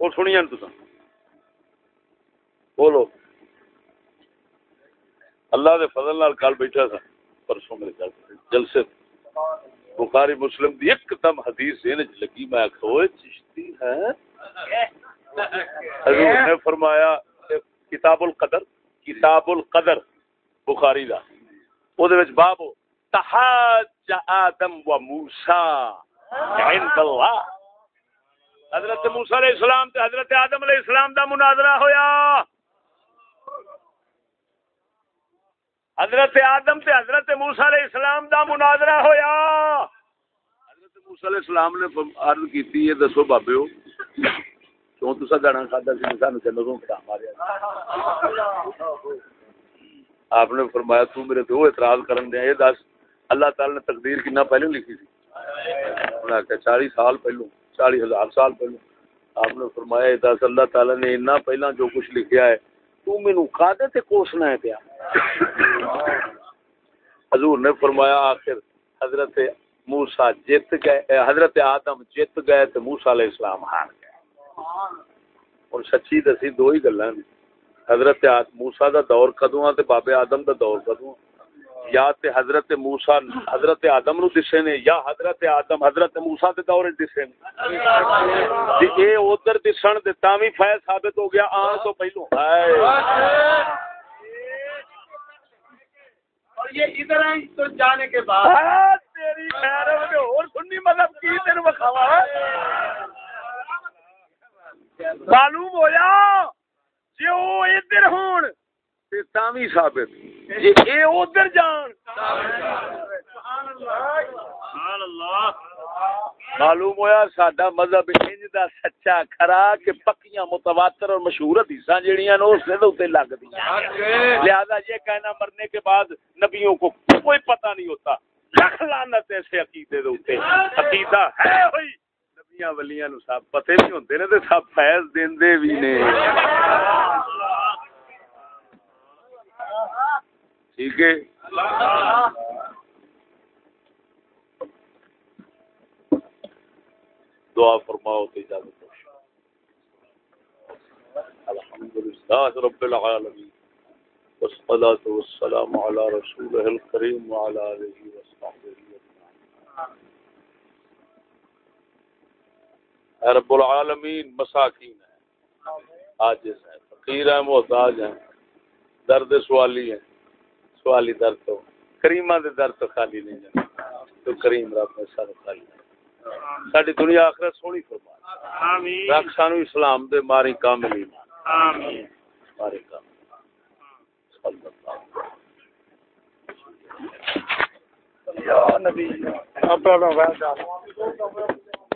وہ سنیا تو بولو۔ اللہ دے فضل نال کال بیٹھا تھا، پرسوں میرے گھر جلسے بخاری مسلم دی ایک دم حدیث یہ لگی، میں کھوئے چشتی ہے؟ حضور نے فرمایا، کتاب القدر کتاب القدر۔ بخاری دا۔ او دے وچ باب تحاج آدم و موسی عند اللہ۔ حضرت موسی علیہ السلام تے حضرت آدم علیہ السلام دا مناظرہ ہویا۔ حضرت آدم تے حضرت موسی علیہ السلام دا مناظرہ ہویا۔ حضرت موسی علیہ السلام نے عرض کیتی ہے دسو بابیو کیوں تسا گانا کھادا سی؟ سانو تے نظروں کھا ماریا۔ آپ نے فرمایا، تو میرے دو اعتراض کرن دیا یہ دس، اللہ تعالی نے تقدیر کنا پہلے لکھی تھی؟ انہوں نے کہا چالی سال پہلو چالی ہزار سال پہلو۔ آپ نے فرمایا، یہ دس، اللہ تعالی نے اتنا پہلا جو کچھ لکھیا ہے، تو مینو کھادے تے کوسنا ہے پیا؟ حضور نے فرمایا، آخر حضرت موسا جیت گئے حضرت آدم جیت گئے تو موسا علیہ السلام ہار گئے۔ اور سچی دسی دو ہی گلا حضرت موسا دا دور کدو تے بابے آدم دا دور کدو یا تے حضرت موسا حضرت آدم نو دسے نے یا حضرت آدم حضرت موسا دے دور دسے نے؟ اے ادھر دسن تے تاوی فیض ثابت ہو گیا آن تو پہلو۔ اور یہ ادھر آئیں تو جانے کے بعد۔ تیری خیر اور سنی مطلب کی تین بخاوا معلوم ہویا جی وہ ادھر ہون ثابت جی اے ادھر جان معلوم ہویا ساڈا مذہب انج دا سچا کھرا کہ پکیاں متواتر اور مشہور حدیثاں جڑیاں نو اس دے اوتے لگدیاں لہذا یہ کہنا مرنے کے بعد نبیوں کو کوئی پتہ نہیں ہوتا لکھ لعنت ایسے عقیدے دے اوتے عقیدہ ہے ہوئی نبیاں ولیاں نو سب پتہ نہیں ہوندے نے تے سب فیض دیندے وی نے۔ ٹھیک ہے۔ دعا فرماؤ تو اجازت الحمد لله رب العالمين والصلاة والسلام على رسوله الكريم وعلى آله وصحبه اے رب العالمین مساکین ہیں عاجز ہیں فقیر ہیں محتاج ہیں درد سوالی ہیں سوالی درد تو کریمہ دے درد تو خالی نہیں جانا۔ تو کریم رب نے سارے خالی نہیں ساری دنیا آخرت سونی فرما رکھ سانو اسلام دے ماری کامل آمین۔ ماری کامل یا نبی اپنا